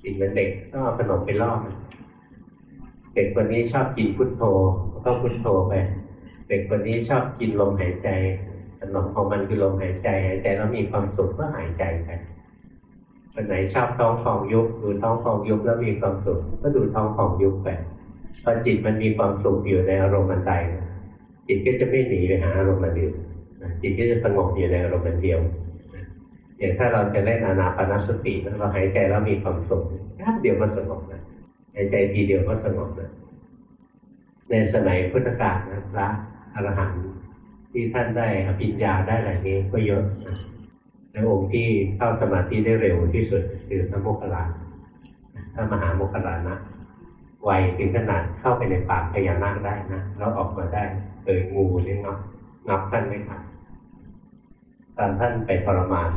จิตเป็นเด็กต้องเอาขนมไปล่อมันเด็กคนนี้ชอบกินพุทโธก็พุทโธไป เด็กคนนี้ชอบกินลมหายใจขนมของมันคือลมหายใจหายใจแล้วมีความสุขก็หายใจไปคนไหนชอบท้องฟองยุบดูท้องฟองยุบแล้วมีความสุขก็ดูท้องฟองยุบไปพอจิตมันมีความสุขอยู่ในอารมณ์มันใดจิตก็จะไม่หนีไปหาอารมณ์มันเดียวจิตก็จะสงบอยู่ในอารมณ์มันเดียวอย่างถ้าเราจะเล่นอานาปานสติเราหายใจแล้วมีความสุขแค่เดียวมันสงบนะหายใจทีเดียวก็สงบนะในสมัยพุทธกาลนะพระ อรหันต์ที่ท่านได้อภิญญาได้อะไรนี้ก็เยอะในองค์ที่เข้าสมาธิได้เร็วที่สุดคือพระโมคคัลลาพระมหาโมคคัลลานะไวถึงขนาดเข้าไปในปากพญานาคได้นะแล้วออกมาได้เอยงูนี่งับงับท่านไม่ทันตอนท่านไปทรมาน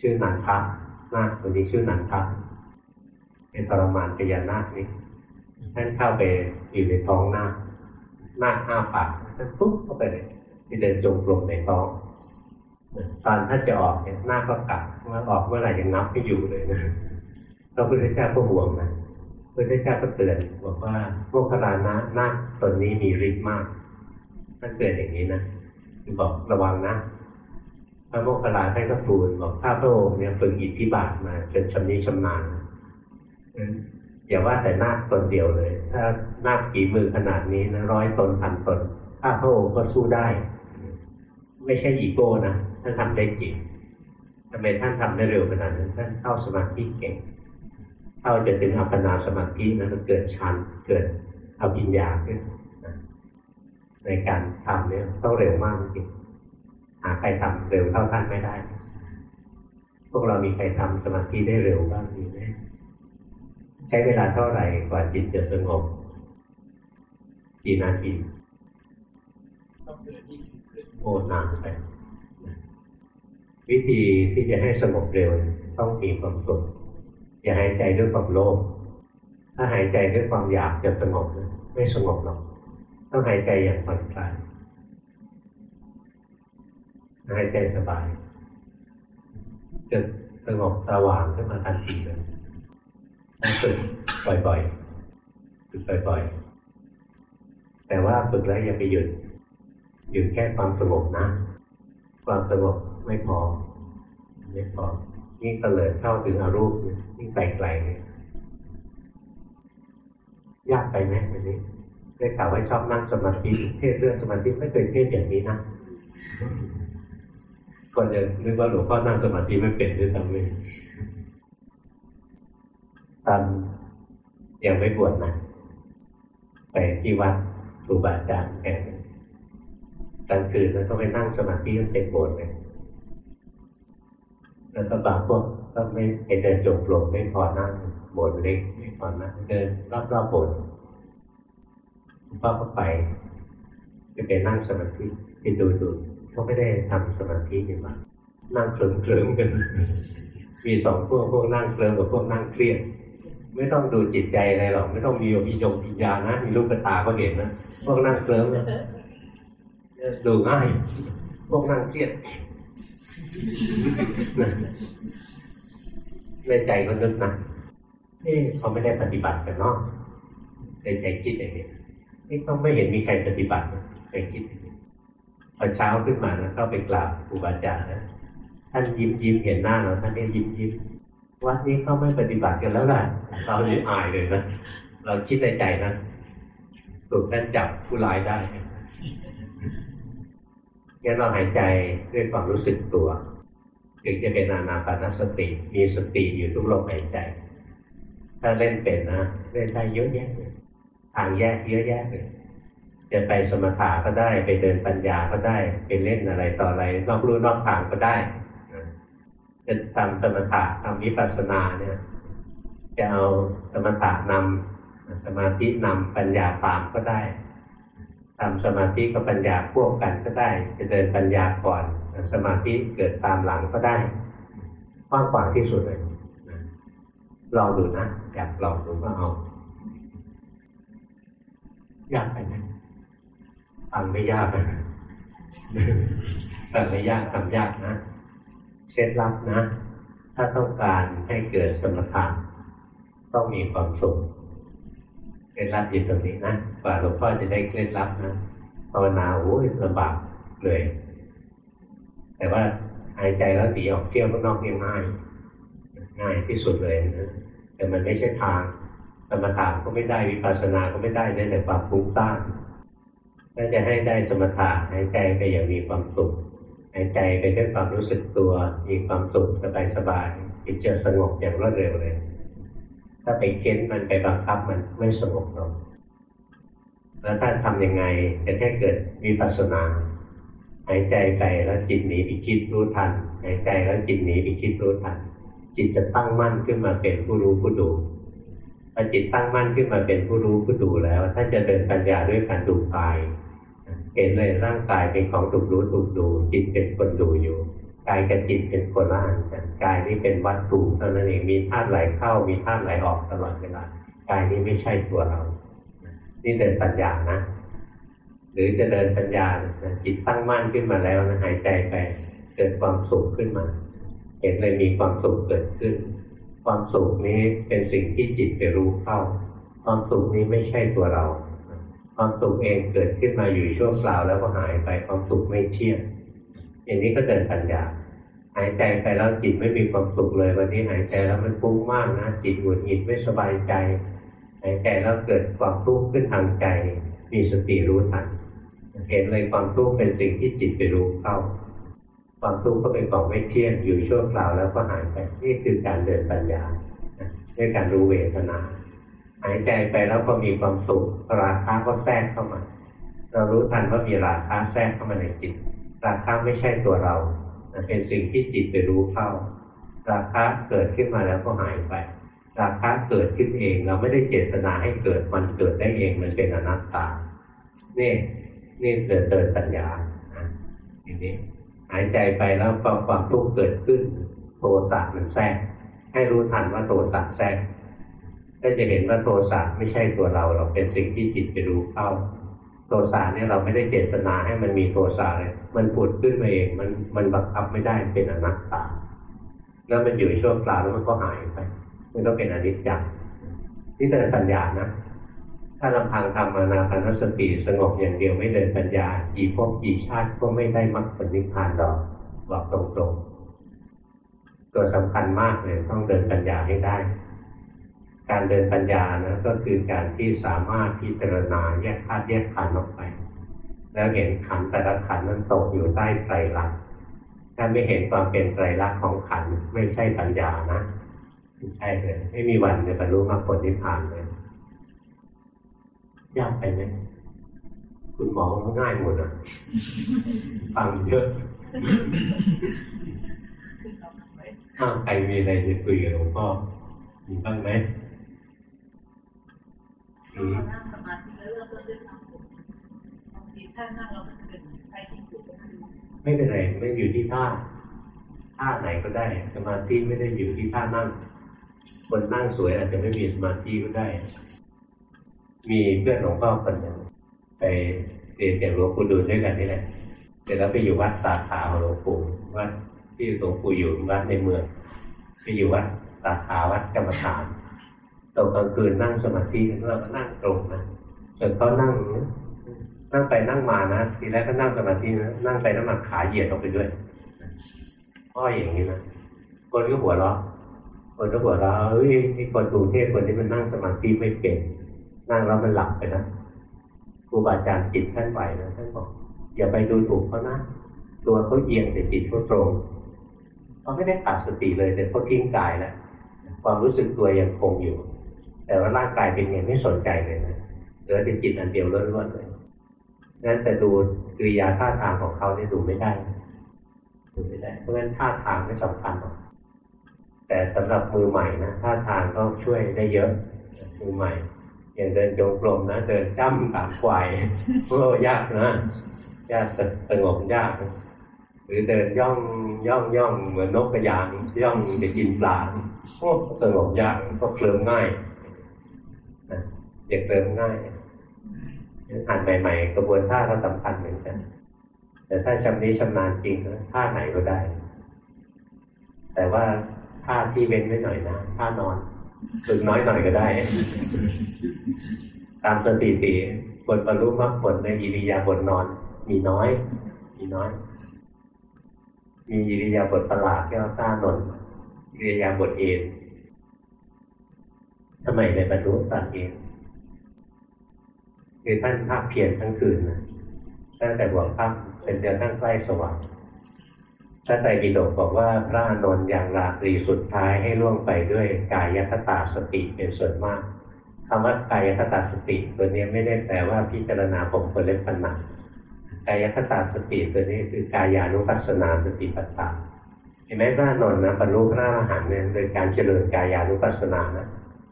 ชื่อนันทะนาคคนนี้ชื่อนันทะเป็นทรมานพญานาคนี่ท่านเข้าไปอยู่ในท้องนาค หน้าอ้าปากท่านปุ๊บเข้าไปเลยที่เดินจงกรมในท้องตอนท่านจะออกเนี่ยหน้าก็กลับเมื่อออกเมื่อไหร่ยังนับไม่อยู่เลยนะพระพุทธเจ้าก็ห่วงนะพระพุทธเจ้าก็เตือนบอกว่าโมคคลานะหน้าตนนี้มีฤทธิ์มากท่านเตือนอย่างนี้นะบอกระวังนะพระโมคคัลลาท่านก็ทูลบอกถ้าพระองค์เนี่ยฝึกอิทธิบาทมาจนชำนิชำนาญ อย่าว่าแต่นาคตนเดียวเลย ถ้านาคฝีมือขนาดนี้นะร้อยตนพันตนถ้าพระองค์ก็สู้ได้ ไม่ใช่อีโก้นะท่านทำได้จริงทำไมท่านทำได้เร็วขนาดนั้นท่านเข้าสมาธิเก่งเข้าจะถึงอัปปนาสมาธินั้นเกิดฌานเกิดเอภิญญาขึ้นในการทำเนี่ยต้องเร็วมากจริงหาใครทำเร็วเท่าท่านไม่ได้ พวกเรามีใครทำสมาธิได้เร็วบ้างมีไหม ใช้เวลาเท่าไหร่กว่าจิตจะสงบ กี่นาทีต้องเกินยี่สิบขึ้นโอ้นานไปวิธีที่จะให้สงบเร็วต้องมีความสุขอย่าหายใจด้วยความโลภถ้าหายใจด้วยความอยากจะสงบไม่สงบหรอก ต้องหายใจอย่างผ่อนคลายหายใจสบายจะสงบสว่างขึ้นมาทันทีเลยต้อง ฝึกบ่อยๆฝึกบ่อยๆ แต่ว่าฝึกแล้วอย่าไปหยุด หยุดแค่ความสงบนะ ความสงบไม่พอ ไม่พอยิ่งเตลิดเข้าถึงอรูปยิ่งไกลๆเลยยากไปไหมอันนี้ได้ข่าวว่าชอบนั่งสมาธิเทศเรื่องสมาธิไม่เคยเทศอย่างนี้นะก่อนจะนึกว่าหลวงพ่อนั่งสมาธิไม่เป็นด้วยซ้ำเลย ตอนยังไม่บวชนะไปที่วัดครูบาอาจารย์แกกลางคืนแล้วก็ไปนั่งสมาธิจนเต็มโบสถ์เลยแล้วก็บางพวกก็ไม่ไปเดินจงกรมไม่พอนั่งโบสถ์เล็กไม่พอนั่งเดินรอบๆโบสถ์พ่อก็ไปจะไปนั่งสมาธิไปดูดูเขาไม่ได้ทำสมาธิอยู่บ้านั่งเคลิ้มเคลิ้มกัน มีสองพวกพวกนั่งเคลิ้มกับพวกนั่งเครียด ไม่ต้องดูจิตใจอะไรหรอกไม่ต้องมีอิจงปิญญานะมีรูปตาก็เห็นนะพวกนั่งเคลิ้มดูง่ายพวกนั่งเครียดในใจก็นึกนะเอ๊เขาไม่ได้ปฏิบัติกันเนาะในใจคิดอย่างนี้นี่ต้องไม่เห็นมีใครปฏิบัติใจคิดพอเช้าขึ้นมานะก็ไปกราบครูบาอาจารย์นะท่านยิ้มยิ้มเห็นหน้าเราท่านนี่ยิ้มยิ้ม วัดนี้เขาไม่ปฏิบัติกันแล้วแหละเราเลยอายเลยนะเราคิดในใจนะถูกท่านจับผู้ร้ายได้งั้นเราหายใจด้วยความรู้สึกตัวถึงจะเป็นอานาปานสติ มีสติอยู่ทุกลมหายใจ ถ้าเล่นเป็นนะเล่นได้เยอะแยะเลยทางแยกเยอะแยะเลยจะไปสมถะก็ได้ ไปเดินปัญญาก็ได้ ไปเล่นอะไรต่ออะไรนอกรู้นอกทางก็ได้ จะทำสมถะทำวิปัสสนาเนี่ย จะเอาสมถะนำสมาธินำปัญญาตามก็ได้ทำสมาธิกับปัญญาควบกันก็ได้ จะเดินปัญญาก่อน สมาธิเกิดตามหลังก็ได้กว้างขวางที่สุดเลยลองดูนะอยากลองดูก็เอายากไปไหมทำไม่ยากนะแต่ไม่ยากทำยากนะ เคล็ดลับนะ ถ้าต้องการให้เกิดสมถะต้องมีความสุขเคล็ดลับอยู่ตรงนี้นะกว่าหลวงพ่อจะได้เคล็ดลับนะภาวนาโอ้ยลำบากเลย แต่ว่าหายใจแล้วหนีออกเที่ยวข้างนอกง่ายง่ายที่สุดเลยนะแต่มันไม่ใช่ทางสมถะก็ไม่ได้วิปัสสนาก็ไม่ได้ได้แต่ความฟุ้งซ่านถ้าจะให้ได้สมถะหายใจไปอย่างมีความสุขายใจไปด้วยความรู้สึกตัว มีความสุขสบายๆจิตจะสงบอย่างรวดเร็วเลย ถ้าไปเค้นมันไปบังคับมันไม่สงบหรอกแล้วถ้าทำยังไงจะแค่เกิดวิปัสสนาหายใจไปแล้วจิตหนีไปคิดรู้ทันหายใจแล้วจิตหนีไปคิดรู้ทัน จิตจะตั้งมั่นขึ้นมาเป็นผู้รู้ผู้ดูพอจิตตั้งมั่นขึ้นมาเป็นผู้รู้ผู้ดูแล้ว ถ้าจะเดินปัญญาด้วยการดูกาย เห็นเลยร่างกายเป็นของถูกรู้ถูกดู จิตเป็นคนดูอยู่กายกับจิตเป็นคนละอันกันกายนี่เป็นวัตถุเท่านั้นเองมีธาตุไหลเข้ามีธาตุไหลออกตลอดเวลากายนี้ไม่ใช่ตัวเรา นี่เดินปัญญานะ หรือจะเดินปัญญาจิตตั้งมั่นขึ้นมาแล้วนะหายใจไปเกิดความสุขขึ้นมา เห็นเลยมีความสุขเกิดขึ้น ความสุขนี้เป็นสิ่งที่จิตไปรู้เข้า ความสุขนี้ไม่ใช่ตัวเรา ความสุขเองเกิดขึ้นมาอยู่ช่วงคราวแล้วก็หายไปความสุขไม่เที่ยงอย่างนี้ก็เดินปัญญา หายใจไปแล้วจิตไม่มีความสุขเลย วันนี้หายใจแล้วมันฟุ้งมากนะจิตหงุดหงิดไม่สบายใจ หายใจแล้วเกิดความทุกข์ขึ้นทางใจ มีสติรู้ทันเห็นเลยความทุกข์เป็นสิ่งที่จิตไปรู้เข้า ความทุกข์ก็เป็นของไม่เที่ยงอยู่ชั่วคราวแล้วก็หายไปนี่คือการเดินปัญญาด้วยการรู้เวทนา หายใจไปแล้วก็มีความสุขราคะก็แทรกเข้ามา เรารู้ทันว่ามีราคะแทรกเข้ามาในจิต ราคะไม่ใช่ตัวเราเป็นสิ่งที่จิตไปรู้เข้า ราคะเกิดขึ้นมาแล้วก็หายไป ราคะเกิดขึ้นเอง เราไม่ได้เจตนาให้เกิดมันเกิดได้เองมันเป็นอนัตตานี่นี่เกิดเดินปัญญาทีนี้หายใจไปแล้วพอความทุกข์เกิดขึ้น โทสะมันแทรก ให้รู้ทันว่าโทสะแทรก ก็จะเห็นว่าโทสะไม่ใช่ตัวเราเราเป็นสิ่งที่จิตไปรู้เข้า โทสะเนี่ยเราไม่ได้เจตนาให้มันมีโทสะเลย มันผุดขึ้นมาเองมันมันบังคับไม่ได้เป็นอนัตตา แล้วมันอยู่ช่วงกลางแล้วมันก็หายไปมันก็เป็นอนิจจ์นี่เป็นปัญญานะถ้าลำพังทำมานาปานสติสงบอย่างเดียวไม่เดินปัญญากี่ภพกี่ชาติก็ไม่ได้มรรคผลนิพพานหรอกบอกตรงๆ ตัวสำคัญมากเลยต้องเดินปัญญาให้ได้ การเดินปัญญานะก็คือการที่สามารถพิจารณาแยกธาตุแยกขันธ์ออกไป แล้วเห็นขันธ์แต่ละขันธ์นั้นตกอยู่ใต้ไตรลักษณ์ถ้าไม่เห็นความเป็นไตรลักษณ์ของขันธ์ไม่ใช่ปัญญานะไม่ใช่เลยไม่มีวันจะบรรลุมรรคผลนิพพานเลยยากไปไหมคุณหมอง่ายหมดอะฟังเยอะถ้าใครมีอะไรจะคุยกับหลวงพ่อมีบ้างไหม เรานั่งสมาธิแล้วเริ่มต้นด้วยความสุขบางทีถ้านั่งเราก็จะเป็นใครที่ถูกไม่เป็นไรไม่อยู่ที่ท่าท่าไหนก็ได้ สมาธิไม่ได้อยู่ที่ท่านั่ง คนนั่งสวยอาจจะไม่มีสมาธิก็ได้ มีเพื่อนหลวงพ่อคนหนึ่งไปเรียนจากหลวงปู่ดูลด้วยกันนี่แหละเสร็จแล้วไปอยู่วัดสาขาของหลวงปู่วัดที่หลวงปู่อยู่วัดในเมืองไปอยู่วัดสาขาวัดกรรมฐาน ตอนกลางคืนนั่งสมาธิแล้วก็นั่งตรงนะส่วนเขานั่งนั่งไปนั่งมานะทีแรกก็นั่งสมาธินะนั่งไปนั่งมาขาเหยียดออกไปด้วยพ่อยอย่างนี้นะคนก็หัวเราะคนก็หัวเราะเฮ้ยคนกรุงเทพคนนี้มันนั่งสมาธิไม่เป็นนั่งแล้วมันหลับไปนะครูบาอาจารย์จิตท่านไหวนะท่านบอกอย่าไปดูถูกเขานะตัวเขาเอียงแต่จิตเขาตรงเขาไม่ได้ขาดสติเลยแต่เขาทิ้งกายแล้วความรู้สึกตัวยังคงอยู่ แต่ว่าร่างกายเป็นไงไม่สนใจเลยนะเหลือแต่จิตอันเดียวล้วนๆเลยนั้นแต่ดูกิริยาท่าทางของเขาเนี่ยดูไม่ได้ ดูไม่ได้ เพราะฉะนั้นท่าทางไม่สำคัญหรอกแต่สำหรับมือใหม่นะท่าทางก็ช่วยได้เยอะมือใหม่ อย่างเดินจงกรมนะเดินจ้ำตามควายโอ้ยากนะยากสงบยาก หรือเดินย่องย่องย่องเหมือนนกกระยางย่องจะกินปลาโอ้สงบยากก็เคลิ้มง่าย เด็กเคลิ้มง่ายอ่านใหม่ ๆ กระบวนท่าก็สำคัญเหมือนกัน แต่ถ้าชำนี้ชำนาญจริงนะท่าไหนก็ได้ แต่ว่าท่าที่เว้นไว้หน่อยนะท่านอนฝึกน้อยหน่อยก็ได้ ตามสถิติบนบรรลุมรรคผลในอิริยาบถนอน มีน้อย มีน้อย มีอิริยาบถประหลาดที่เราต้านนอิริยาบถเอนทำไมในบรรลุตัดเอง คือท่านภาคเพียรทั้งคืนนะตั้งแต่หัวค่ำเป็นเดือนตั้งใกล้สว่างพระไตรปิฎกบอกว่าพระอนนท์อย่างราตรีสุดท้ายให้ล่วงไปด้วยกายคตาสติเป็นส่วนมากคำว่ากายคตาสติตัวนี้ไม่ได้แปลว่าพิจารณาผมคนเล็บขนากายคตาสติตัวนี้คือกายานุปัสสนาสติปัฏฐานเห็นไหมพระนนท์นะบรรลุพระอรหันต์เนี่ยโดยการเจริญกายานุปัสสนานะ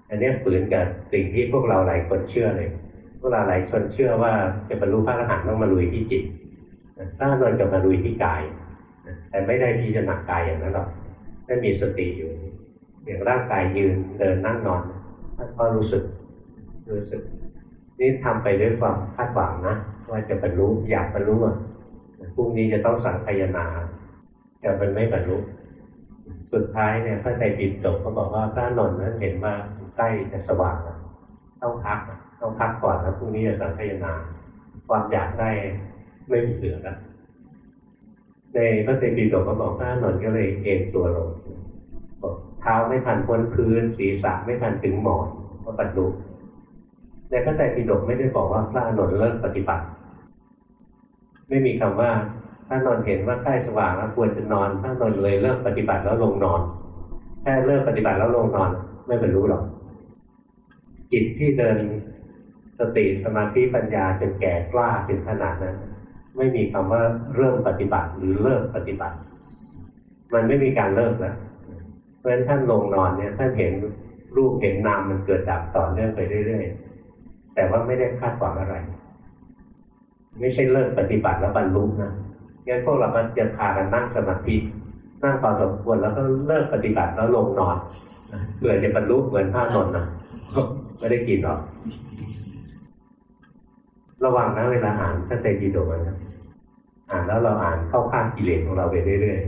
อันนี้ฝืนกับสิ่งที่พวกเราหลายคนเชื่อเลย พวกเราหลายคนเชื่อว่าจะบรรลุพระอรหันต์ต้องมาลุยที่จิตพระนนท์จะมาลุยที่กาย แต่ไม่ได้พิจารณากายอย่างนั้นหรอกได้มีสติอยู่อย่างร่างกายยืนเดินนั่งนอนก็รู้สึกรู้สึก นี่ทำไปด้วยความคาดหวังนะว่าจะบรรลุอยากบรรลุอะพรุ่งนี้จะต้องสั่งพยนาแต่มันไม่บรรลุสุดท้ายเนี่ยพระใจปิดจบก็บอกว่าพระนนท์นั้นเห็นว่าใกล้จะสว่างต้องพัก ต้องพักก่อนแล้วพรุ่งนี้จะสังพยนาความอยากได้ไม่มีเหลือแล้วในพระเตปิฎกก็บอกพระนนท์ก็เลยเอ็นตัวลงบอกเท้าไม่ทันพ้นพื้น ศีรษะไม่ทันถึงหมอนก็บรรลุในพระไตรปิฎกไม่ได้บอกว่าพระนนท์เลิกปฏิบัติ ไม่มีคำว่าถ้านนท์เห็นว่าใกล้สว่างแล้วควรจะนอนถ้านนท์เลยเลิกปฏิบัติแล้วลงนอนถ้าเลิกปฏิบัติแล้วลงนอน ไม่บรรลุหรอกจิตที่เดิน สติสมาธิปัญญาจนแก่กล้าถึงขนาดนั้น ไม่มีคำว่าเริ่มปฏิบัติหรือเลิกปฏิบัติ มันไม่มีการเลิกแล้วเพราะฉะนั้นท่านลงนอนเนี่ยท่านเห็นรูปเห็นนามมันเกิดดับต่อเนื่องไปเรื่อยๆ แต่ว่าไม่ได้คาดหวังอะไร ไม่ใช่เลิกปฏิบัติแล้วบรรลุนะงั้นพวกเรามันจะพากันนั่งสมาธินั่งพอสมควรแล้วก็เลิกปฏิบัติแล้วลงนอนเพื่อจะบรรลุเหมือนพระนนท์นะไม่ได้กินหรอก ระวังนะเวลาอ่านถ้าใจดีโดมันนะอ่านแล้วเราอ่านเข้าข้างกิเลสของเราไปเรื่อยๆ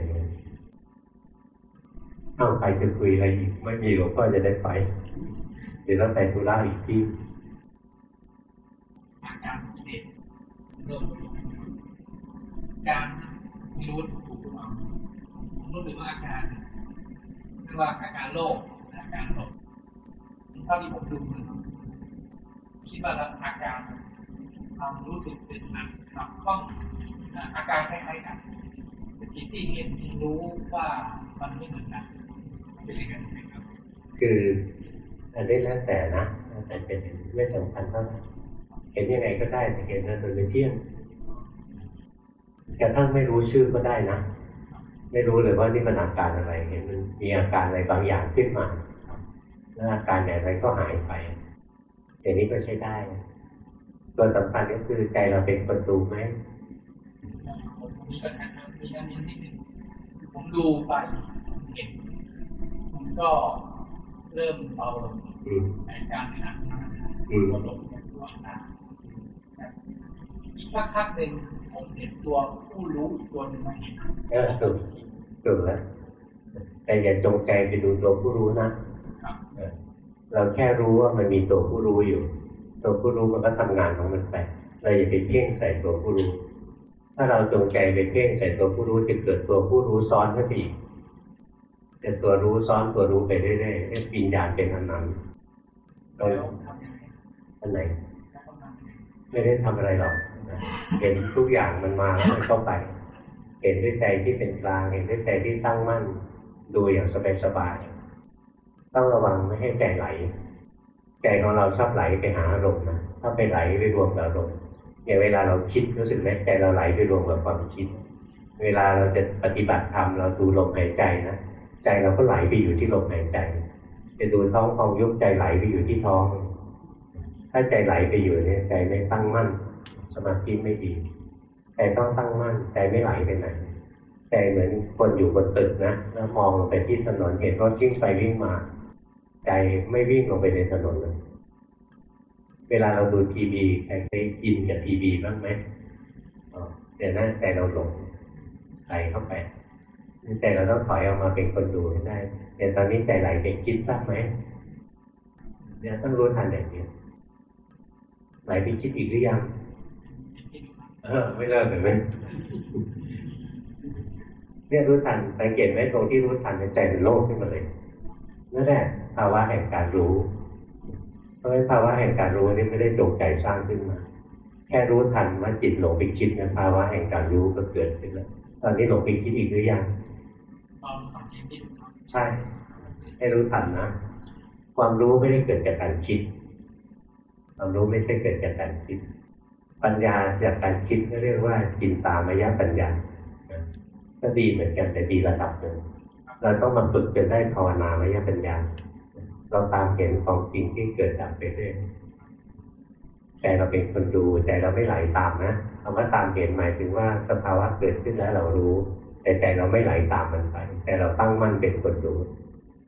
เอาใครจะคุยอะไรอีกไม่มีหลวงพ่อจะได้ไปเดี๋ยวเราไปธุระอีกที่อาการกิเลสเริ่มการไม่รู้ถูกหรือเปล่าผมรู้สึกว่าอาการไม่ว่าอาการโลภอาการหลงเท่าที่ผมดูมันคิดว่าอาการ ความรู้สึกเป็นหนักขับข้องอาการคล้ายๆกันแต่จิตที่เห็นรู้ว่ามันไม่เหมือนกันเป็นย่างนั้นใช่ไหมครับ คืออันนี้แล้วแต่นะแต่เป็นไม่สำคัญเท่าไหร่เห็นยังไงก็ได้แต่เห็นนั้นมันเป็นเที่ยงกระทั่งไม่รู้ชื่อก็ได้นะไม่รู้เลยว่านี่มันอาการอะไร เห็นมันมีอาการอะไรบางอย่างขึ้นมาแล้วอาการอะไรก็หายไปอย่างนี้ก็ใช้ได้ ตัวสำคัญก็คือใจเราเป็นประตูไหมผมมีปัญหามีการนิดนึงผมดูไปเห็นผมก็เริ่มเบาลงอืมในการขนาดนั้นอืมลดลงในตัวหน้าอีกสักพักหนึ่งผมเห็นตัวผู้รู้อีกตัวหนึ่งมาเห็นเออถูกถูกแล้วแต่อย่าจงใจไปดูตัวผู้รู้นะครับเออเราแค่รู้ว่ามันมีตัวผู้รู้อยู่ ตัวผู้รู้มันก็ทำงานของมันไปเราอย่าไปเพ่งใส่ตัวผู้รู้ ถ้าเราจงใจไปเพ่งใส่ตัวผู้รู้จะเกิดตัวผู้รู้ซ้อนขึ้นไปอีกจะตัวรู้ซ้อนตัวรู้ไปเรื่อยๆเรียกวิญญาณเป็นอันนั้นเราแล้วทำยังไงอันไหนแล้วต้องทำยังไงไม่ได้ทำอะไรหรอกนะเห็นทุกอย่างมันมาแล้วมันก็ไป เห็นด้วยใจที่เป็นกลาง เห็นด้วยใจที่ตั้งมั่น ดูอย่างสบายๆต้องระวังไม่ให้ใจไหล ใจของเราชอบไหลไปหาอารมณ์นะถ้าไปไหลไปรวมกับอารมณ์อย่างเวลาเราคิดรู้สึกไหมใจเราไหลไปรวมกับความคิด เวลาเราจะปฏิบัติธรรมเราดูลมหายใจนะใจเราก็ไหลไปอยู่ที่ลมหายใจจะดูท้องพองยุบใจไหลไปอยู่ที่ท้อง ถ้าใจไหลไปอยู่เนี่ยใจไม่ตั้งมั่น สมาธิไม่ดีใจต้องตั้งมั่น ใจไม่ไหลไปไหนใจเหมือนคนอยู่บนตึกนะแล้วมองลงไปที่ถนนเห็นรถวิ่งไปวิ่งมา ใจไม่วิ่งลงไปในถนนเลยเวลาเราดูทีวีใครเคยกินกับทีวีบ้างไหมอ๋อเดี๋ยวนั้นใจเราหลงไหลเข้าไปใจเราต้องถอยออกมาเป็นคนดูให้ได้เดี๋ยวตอนนี้ใจไหลไปคิดสักไหมเดี๋ยวต้องรู้ทันอย่างเดียวไหลไปคิดอีกหรือยังคิดดูครับเออไม่เลิกเลยไหมเนี่ยรู้ทันสังเกตไหมตรงที่รู้ทันในยใจมันโล่งขึ้นมาเลยนั่นแหละ ภาวะแห่งการรู้เพราะฉะนั้นภาวะแห่งการรู้นี่ไม่ได้จงใจสร้างขึ้นมา แค่รู้ทันว่าจิตหลงไปคิดนะภาวะแห่งการรู้ก็เกิดขึ้นแล้วตอนนี้หลงไปคิดอีกหรือยังตอนทำเองที่ดูครับใช่ให้รู้ทันนะความรู้ไม่ได้เกิดจากการคิด ความรู้ไม่ใช่เกิดจากการคิด ปัญญาจากการคิดก็เรียกว่าจินตามยปัญญานะก็ดีเหมือนกันแต่ดีระดับหนึ่งเราต้องมาฝึกจนได้ภาวนามยปัญญา เราตามเห็นของจริงที่เกิดดับไปเรื่อยใจเราเป็นคนดูใจเราไม่ไหลตามนะคำว่าตามเห็นหมายถึงว่าสภาวะเกิดขึ้นแล้วเรารู้ แต่ใจเราไม่ไหลตามมันไป แต่เราตั้งมั่นเป็นคนดู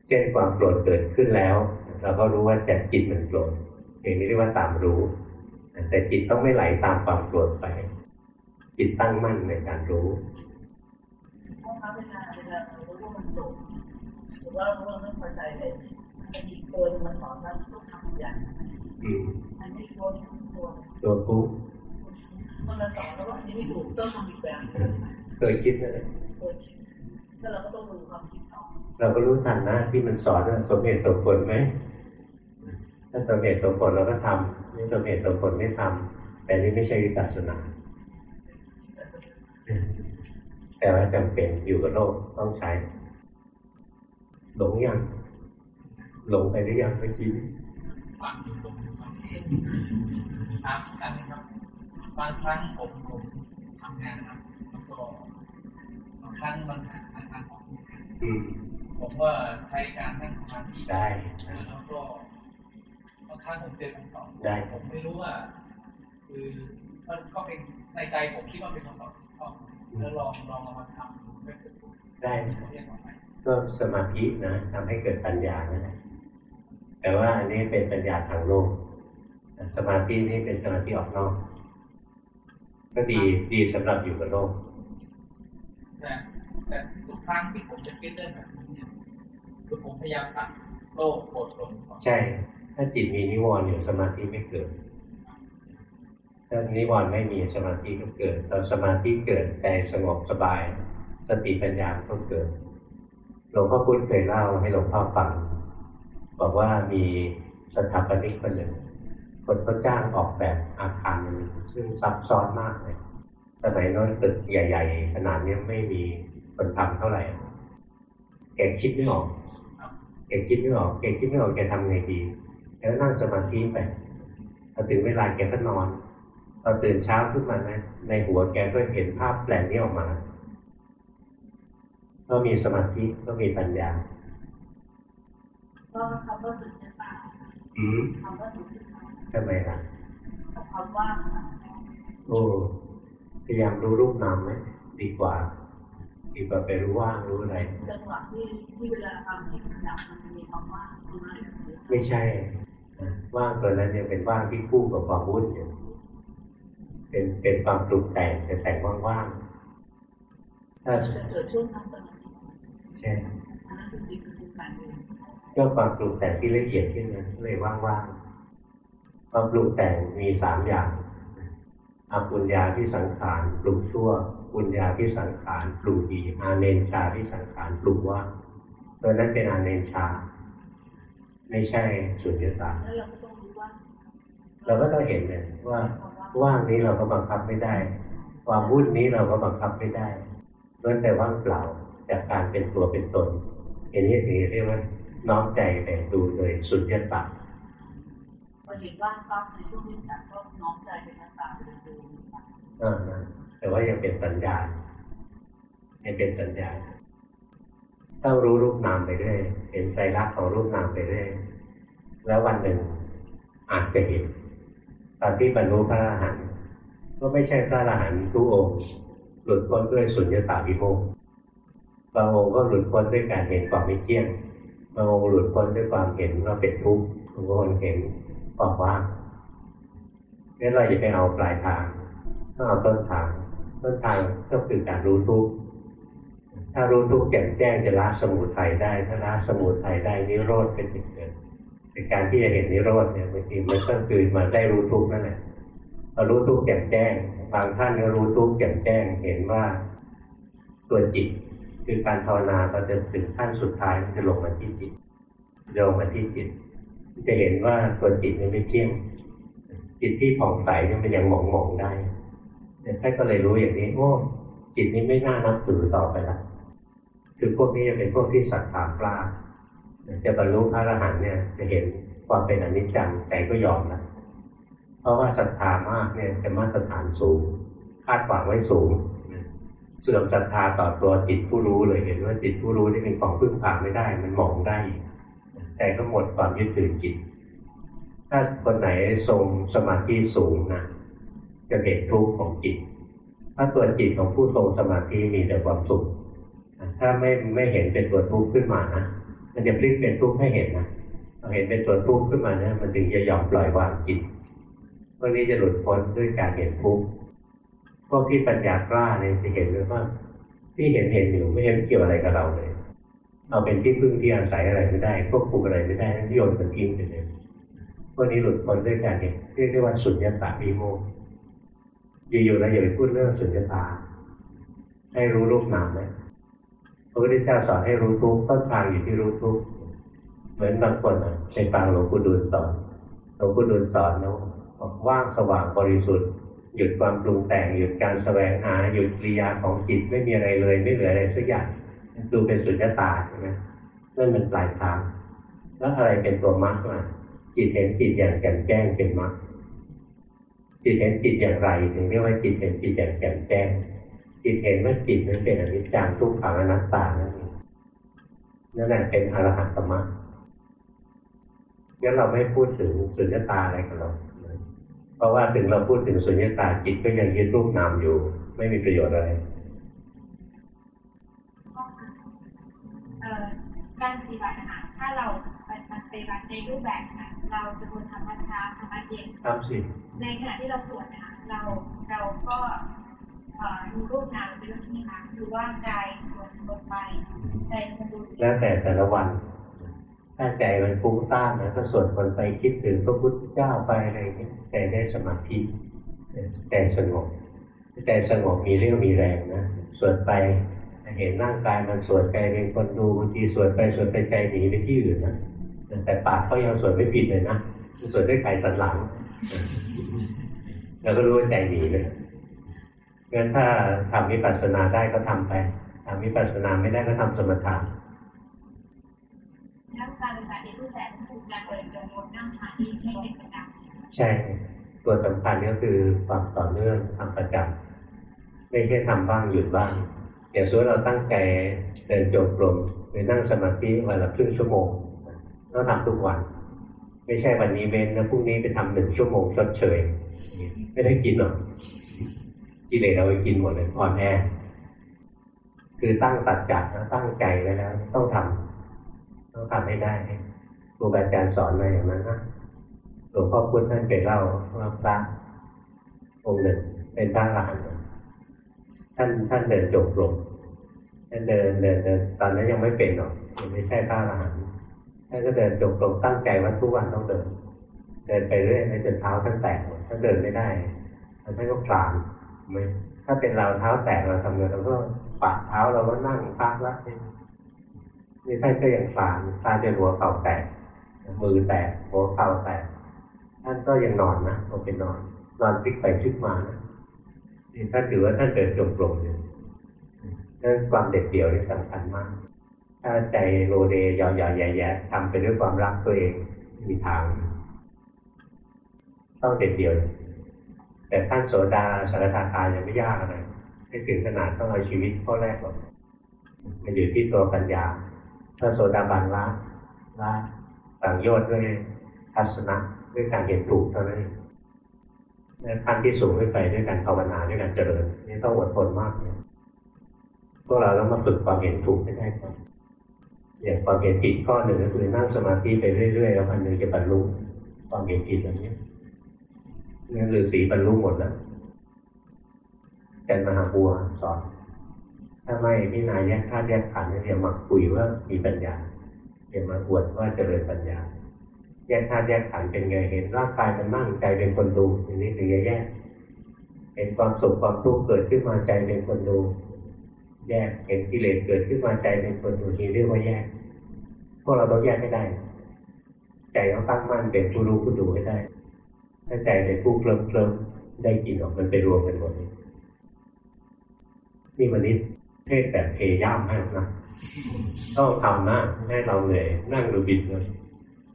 เช่นความโกรธเกิดขึ้นแล้ว เราก็รู้ว่าใจจิตมันโกรธอย่างนี้เรียกว่าตามรู้ แต่จิตต้องไม่ไหลตามความโกรธไป จิตตั้งมั่นในการรู้เวลาเวลาเรารู้ว่ามันโกรธหรือว่ารู้ว่าไม่พอใจเลย มีตัวหนึงมาสอนว่าต้องทำอย่างมันไม่โคนตัวตัวผู้มันมาสอนแล้วว่าอันนี้ไม่ถูกต้องทำอีกแบบเคยคิดนะตัวคิดแล้วเราก็ต้องดูความคิดต่อเราก็รู้ทันนะที่มันสอนว่าสมเหตุสมผลไหมถ้าสมเหตุสมผลเราก็ทำไม่สมเหตุสมผลไม่ทำแต่นี่ไม่ใช่วิปัสสนาแต่ว่าจำเป็นอยู่กับโลกต้องใช้หลงยัง หลงไปหรือยังเมื่อกี้ฟังอยู่ตรงนี้ครับามกันนะครับบางครั้งผมผมทำงานนะครับแล้วก็บางครั้งมันหาทางออกไม่ทันผมว่าใช้การนั่งสมาธิได้แล้วก็บางครั้งผมเจอคำตอบได้ผมไม่รู้ว่า คือมันก็เป็นในใจผมคิดว่าเป็นคำตอบแล้วลองลองมาทำได้ก็สมาธินะทำให้เกิดปัญญานั่นแหละ แต่ว่าอันนี้เป็นปัญญาทางโลก สมาธินี่เป็นสมาธิออกนอกก็ดีดีสำหรับอยู่กับโลก แต่แต่ทุกครั้งที่ผมจะคิดเรื่องแบบนี้เนี่ยคือผมพยายามตัดโลกโกรธหลงใช่ ถ้าจิตมีนิวรณ์อยู่สมาธิไม่เกิดถ้านิวรณ์ไม่มีสมาธิก็เกิดตอนสมาธิเกิดใจสงบสบาย สติปัญญาก็เกิดหลวงพ่อพุธเคยเล่าให้หลวงพ่อฟัง บอกว่ามีสถาปนิกคนหนึ่งคนก็จ้างออกแบบอาคารนึงซึ่งซับซ้อนมากเลยสมัยโน้นตึกใหญ่ ๆ ขนาดนี้ไม่มีคนทำเท่าไหร่แกคิดไม่ออกแกคิดไม่ออกแกคิดไม่ออกแกทำไงดีแล้วนั่งสมาธิไปพอถึงเวลาแกก็นอนพอตื่นเช้าขึ้นมานะในหัวแกก็เห็นภาพแปลนนี้ออกมา ก็มีสมาธิก็มีปัญญา ก็คำว่าสุญญตาคำว่าสุญญตาทำไมล่ะคำว่าโอ้พยายามรู้รูปนามไหมดีกว่าดีกว่าไปรู้ว่างรู้อะไรจังหวะที่ที่เวลาความคิดมันดับมันจะมีความว่างตรงนั้นไม่ใช่ว่างตัวนั้นยังเป็นว่างที่คู่กับความวุ่นอยู่เป็นเป็นความปรุงแต่งแต่แต่งว่างๆถ้าเกิดช่วงนั้นใช่อันนั้นคือจิตคือการ เองก็ความปรุงแต่งที่ละเอียดขึ้นนะเลยว่างๆความปรุงแต่งมีสามอย่างอาปุญญาที่สังขารปลุกชั่ว ปุญญาที่สังขารปลุกดีอาเนนชาที่สังขารปลุกว่าตัวนั้นเป็นอาเนนชา ไม่ใช่สุญญตาเราก็ต้องเห็นเลยว่าว่างนี้เราก็บังคับไม่ได้ ความวุ่นนี้เราก็บังคับไม่ได้ล้วนแต่ว่างเปล่าจากการเป็นตัวเป็นตนเห็นนี้ถึงเรียกว่า น้อมใจไปดูโดยสุญญตาพอเห็นว่างปั๊บในช่วงนี้ก็น้อมใจไปนักตาไปดูอ่าแต่ว่ายังเป็นสัญญาณยังเป็นสัญญาณต้องรู้รูปนามไปเรื่อยเห็นใจรักของรูปนามไปเรื่อยแล้ววันหนึ่งอาจจะเห็นตอนที่บรรลุพระอรหันต์ก็ไม่ใช่พระอรหันต์ทุกองค์หลุดพ้นด้วยสุญญตาวิโมกบางองค์ก็หลุดพ้นด้วยการเห็นความไม่เที่ยง บางองค์หลุดพ้นด้วยความเห็นว่าเป็นทุกข์บางค์เห็นความว่างงั้นเราอย่าไปเอาปลายทางต้องเอาต้นทาง ต้นทางก็คือการรู้ทุกข์ถ้ารู้ทุกข์แจ่มแจ้งจะละสมุทัยได้ถ้าละสมุทัยได้นิโรธก็จะเกิดในการที่จะเห็นนิโรธเนี่ยบางทีมันก็คือมาได้รู้ทุกข์นั่นแหละรู้ทุกข์แจ่มแจ้ง บางท่านก็รู้ทุกข์แจ่มแจ้งเห็นว่าตัวจิต คือการภาวนาตอนจะถึงขั้นสุดท้ายมันจะลงมาที่จิตลงมาที่จิต จะเห็นว่าตัวจิตนี่ไม่เที่ยง จิตที่ผ่องใสเนี่ยมันยังหมองหมองได้ท่านก็เลยรู้อย่างนี้โอ้จิตนี้ไม่น่านับถือต่อไปละคือพวกนี้จะเป็นพวกที่ศรัทธากล้าจะบรรลุพระอรหันต์เนี่ย จะเห็นความเป็นอนิจจังแต่ก็ยอมนะเพราะว่าศรัทธามากเนี่ยจะมาตรฐานสูง คาดหวังไว้สูง เสื่อมศรัทธาต่อตัวจิตผู้รู้เลยเห็นว่าจิตผู้รู้นี่เป็นของพึ่งพาไม่ได้ มันมองได้ แต่ก็หมดความยึดถือจิต ถ้าคนไหนทรงสมาธิสูงนะจะเห็นทุกข์ของจิต ถ้าตัวจิตของผู้ทรงสมาธิมีแต่ความสุข ถ้าไม่ไม่เห็นเป็นตัวทุกข์ขึ้นมานะมันจะพลิกเป็นทุกข์ให้เห็นนะเห็นเป็นตัวทุกข์ขึ้นมาเนี่ยมันถึงจะยอมปล่อยวางจิตพวกนี้จะหลุดพ้นด้วยการเห็นทุกข์ พวกที่ปัญญากล้าเนี่ยจะเห็นเลยว่า ที่เห็นเห็นอยู่ไม่เห็นเกี่ยวอะไรกับเราเลย เอาเป็นที่พึ่งที่อาศัยอะไรไม่ได้ควบคุมอะไรไม่ได้โยนมันทิ้งไปเลยพวกนี้หลุดพ้นด้วยการเห็นเรียกได้ว่าสุญญตาวิโมกอยู่ๆเราอย่าไปพูดเรื่องสุญญตา ให้รู้รูปนามเลยพระพุทธเจ้าสอนให้รู้ทุกต้นทางอยู่ที่รู้ทุกเหมือนบางคนในฟังหลวงปู่ดูลสอนหลวงปู่ดูลสอนเนาะว่างสว่างบริสุทธิ์ หยุดความปรุงแต่งหยุดการแสวงหาหยุดปริยาของจิตไม่มีอะไรเลย ไม่เหลืออะไรสักอย่างดูเป็นสุญญตาใช่ไหมนั่นมันปลายทาง แล้วอะไรเป็นตัวมรรคล่ะจิตเห็นจิตอย่างแจ่มแจ้งเป็นมรรคจิตเห็นจิตอย่างไรถึงเรียกว่าจิตเห็นจิตอย่างแจ่มแจ้ง จิตเห็นว่าจิตนั้นเป็นอนิจจังทุกขังอนัตตานั่นเองนั่นแหละเป็นอรหัตมรรคงั้นเราไม่พูดถึงสุญญตาอะไรกันหรอก เพราะว่าถึงเราพูดถึงสุญญตาจิตก็ยังยึดรูปนามอยู่ ไม่มีประโยชน์อะไรการปฏิบัตินะคะถ้าเราปฏิบัติในรูปแบบค่ะเราจะบนธรรมชาติธรรมเย็นครับสิในขณะที่เราสวดนะคะเราเราก็ดูรูปนามไปด้วยใช่ไหมคะดูว่ากายสวดลงไปใจมันดูแล้วแต่แต่ละวัน ถ้าใจมันฟุ้งซ่านนะก็สวดคนไปคิดถึงพระพุทธเจ้าไปอะไรเงี้ใจได้สมาธิใจสงบใจสงบมีเรี่ยวมีแรงนะสวดไปเห็นร่างกายมันสวดใจเป็นคนดูบางทีสวดไปสวดไปใจหนีไปที่อื่นนะแต่ปากเขายังสวดไม่ผิดเลยนะสวดด้วยไก่สันหลังเราก็รู้ว่าใจหนีเลยงั้นถ้าทำวิปัสสนาได้ก็ทำไปทำวิปัสสนาไม่ได้ก็ทำสมถะ แล้วการปฏิบัติในรูปแบบคือการเดินจงกรมนั่งสมาธิให้เป็นประจำใช่ตัวสำคัญก็คือความต่อเนื่องทำประจำไม่ใช่ทำบ้างหยุดบ้างอย่างสมมติเราตั้งใจเดินจงกรมหรือนั่งสมาธิวันละครึ่งชั่วโมงต้องทำทุกวัน ไม่ใช่วันนี้เว้นนะพรุ่งนี้ไปทำหนึ่งชั่วโมงชดเชย ไม่ได้กินหรอกกิเลสเราไปกินหมดเลยอ่อนแอคือตั้งสัจจะตั้งใจไว้แล้ว ต้องทำ ต้องทำให้ได้ครูบาอาจารย์สอนมาอย่างนั้นนะหลวงพ่อพุธท่านเคยเล่าว่าพระองค์หนึ่งเป็นพระอรหันท่านท่านเดินจบลงท่านเดินเดินเดินตอนนั้นยังไม่เป็นหรอกยังไม่ใช่พระอรหันท่านก็เดินจบลงตั้งใจว่าทุกวันต้องเดิน เดินไปเรื่อยจนเท้าท่านแตกหมดท่านเดินไม่ได้ท่านก็คลานไม่ถ้าเป็นเราเท้าแตกเราทำเงินเราก็ปัดเท้าเราก็นั่งพักละ นี่ท่านก็ยังคลานคลานจนหัวเข่าแตก มือแตก หัวเข่าแตก ท่านก็ยังนอนนะโอเป็นนอน นอนพลิกไปพลิกมานะนี่ท่านถือว่าท่านเดินจงกรมอยู่นั่นความเด็ดเดี่ยวนี่สำคัญมาก ถ้าใจโรเดยาวๆแย่ๆทำไปด้วยความรักตัวเองมีทางต้องเด็ดเดี่ยว แต่ท่านโสดาสารตาตายังไม่ยากอะไรไม่ถึงขนาดต้องเอาชีวิตข้อแรกหรอกมันอยู่ที่ตัวปัญญา ถ้าโสดาบันละละสังโยชน์ด้วยทัศนะด้วยการเห็นถูกเท่านั้นขั้นที่สูงขึ้นไปด้วยการภาวนาด้วยการเจริญนี่ต้องอดทนมากเลยพวกเราต้องมาฝึกความเห็นถูกให้ได้ก่อนอย่างความเห็นผิดข้อหนึ่งก็คือนั่งสมาธิไปเรื่อยๆแล้วมันหนึ่งจะบรรลุความเห็นผิดแบบนี้นี่ฤาษีบรรลุหมดแล้วแต่มหาบัวสอน ถ้าไม่พินายแยกธาตุแยกขันธ์เนี่ยมาคุยว่ามีปัญญาเดี๋ยวมาอวดว่าเจริญปัญญา แยกธาตุแยกขันธ์เป็นไงเห็นร่างกายมันนั่งใจเป็นคนดูอันนี้คือแยกเห็นความสุขความทุกข์เกิดขึ้นมาใจเป็นคนดู แยกเห็นกิเลสเกิดขึ้นมาใจเป็นคนดูนี่เรียกว่าแยกพวกเราต้องแยกให้ได้ ใจต้องตั้งมั่นเป็นผู้รู้ผู้ดูให้ได้ถ้าใจในผู้เคลิ้มเคลิ้มได้กินออกมันไปรวมกันหมดนี่วันนี้ เทศแบบเทย่ามมากนะต้องทำนะให้เราเหนื่อยนั่งดูบิดเลย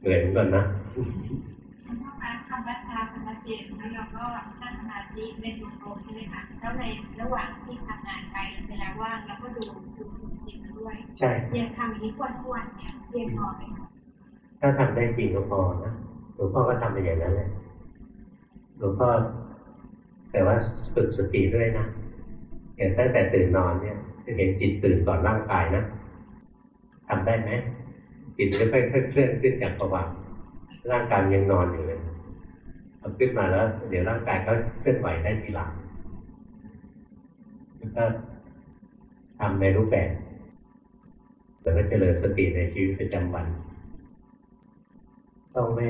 เหนื่อยเหมือนกันนะคำวัชชาคำวัเจนแล้วเราก็ตั้งสมาธิในจุดโรมใช่ไหมคะแล้วในระหว่างที่ทำงานไปเวลาว่างเราก็ดูดูจิตด้วยใช่เพียงทำอย่างนี้ควรๆเนี่ยเพียงพอไหมถ้าทำได้จริงก็พอนะหลวงพ่อก็ทำไปอย่างนั้นเลยหลวงพ่อแต่ว่าฝึกสติด้วยนะเห็นตั้งแต่ตื่นนอนเนี่ยจะ เห็นจิตตื่นก่อนร่างกายนะทำได้ไหมจิตจะค่อยๆเคลื่อนขึ้นจากประวัติร่างกายยังนอนอยู่เลยเอาขึ้นมาแล้ว เดี๋ยวร่างกายก็เคลื่อนไหวได้ทีหลังแล้วก็ทำในรูปแบบแล้วก็เจริญสติในชีวิตประจำวัน ต้องไม่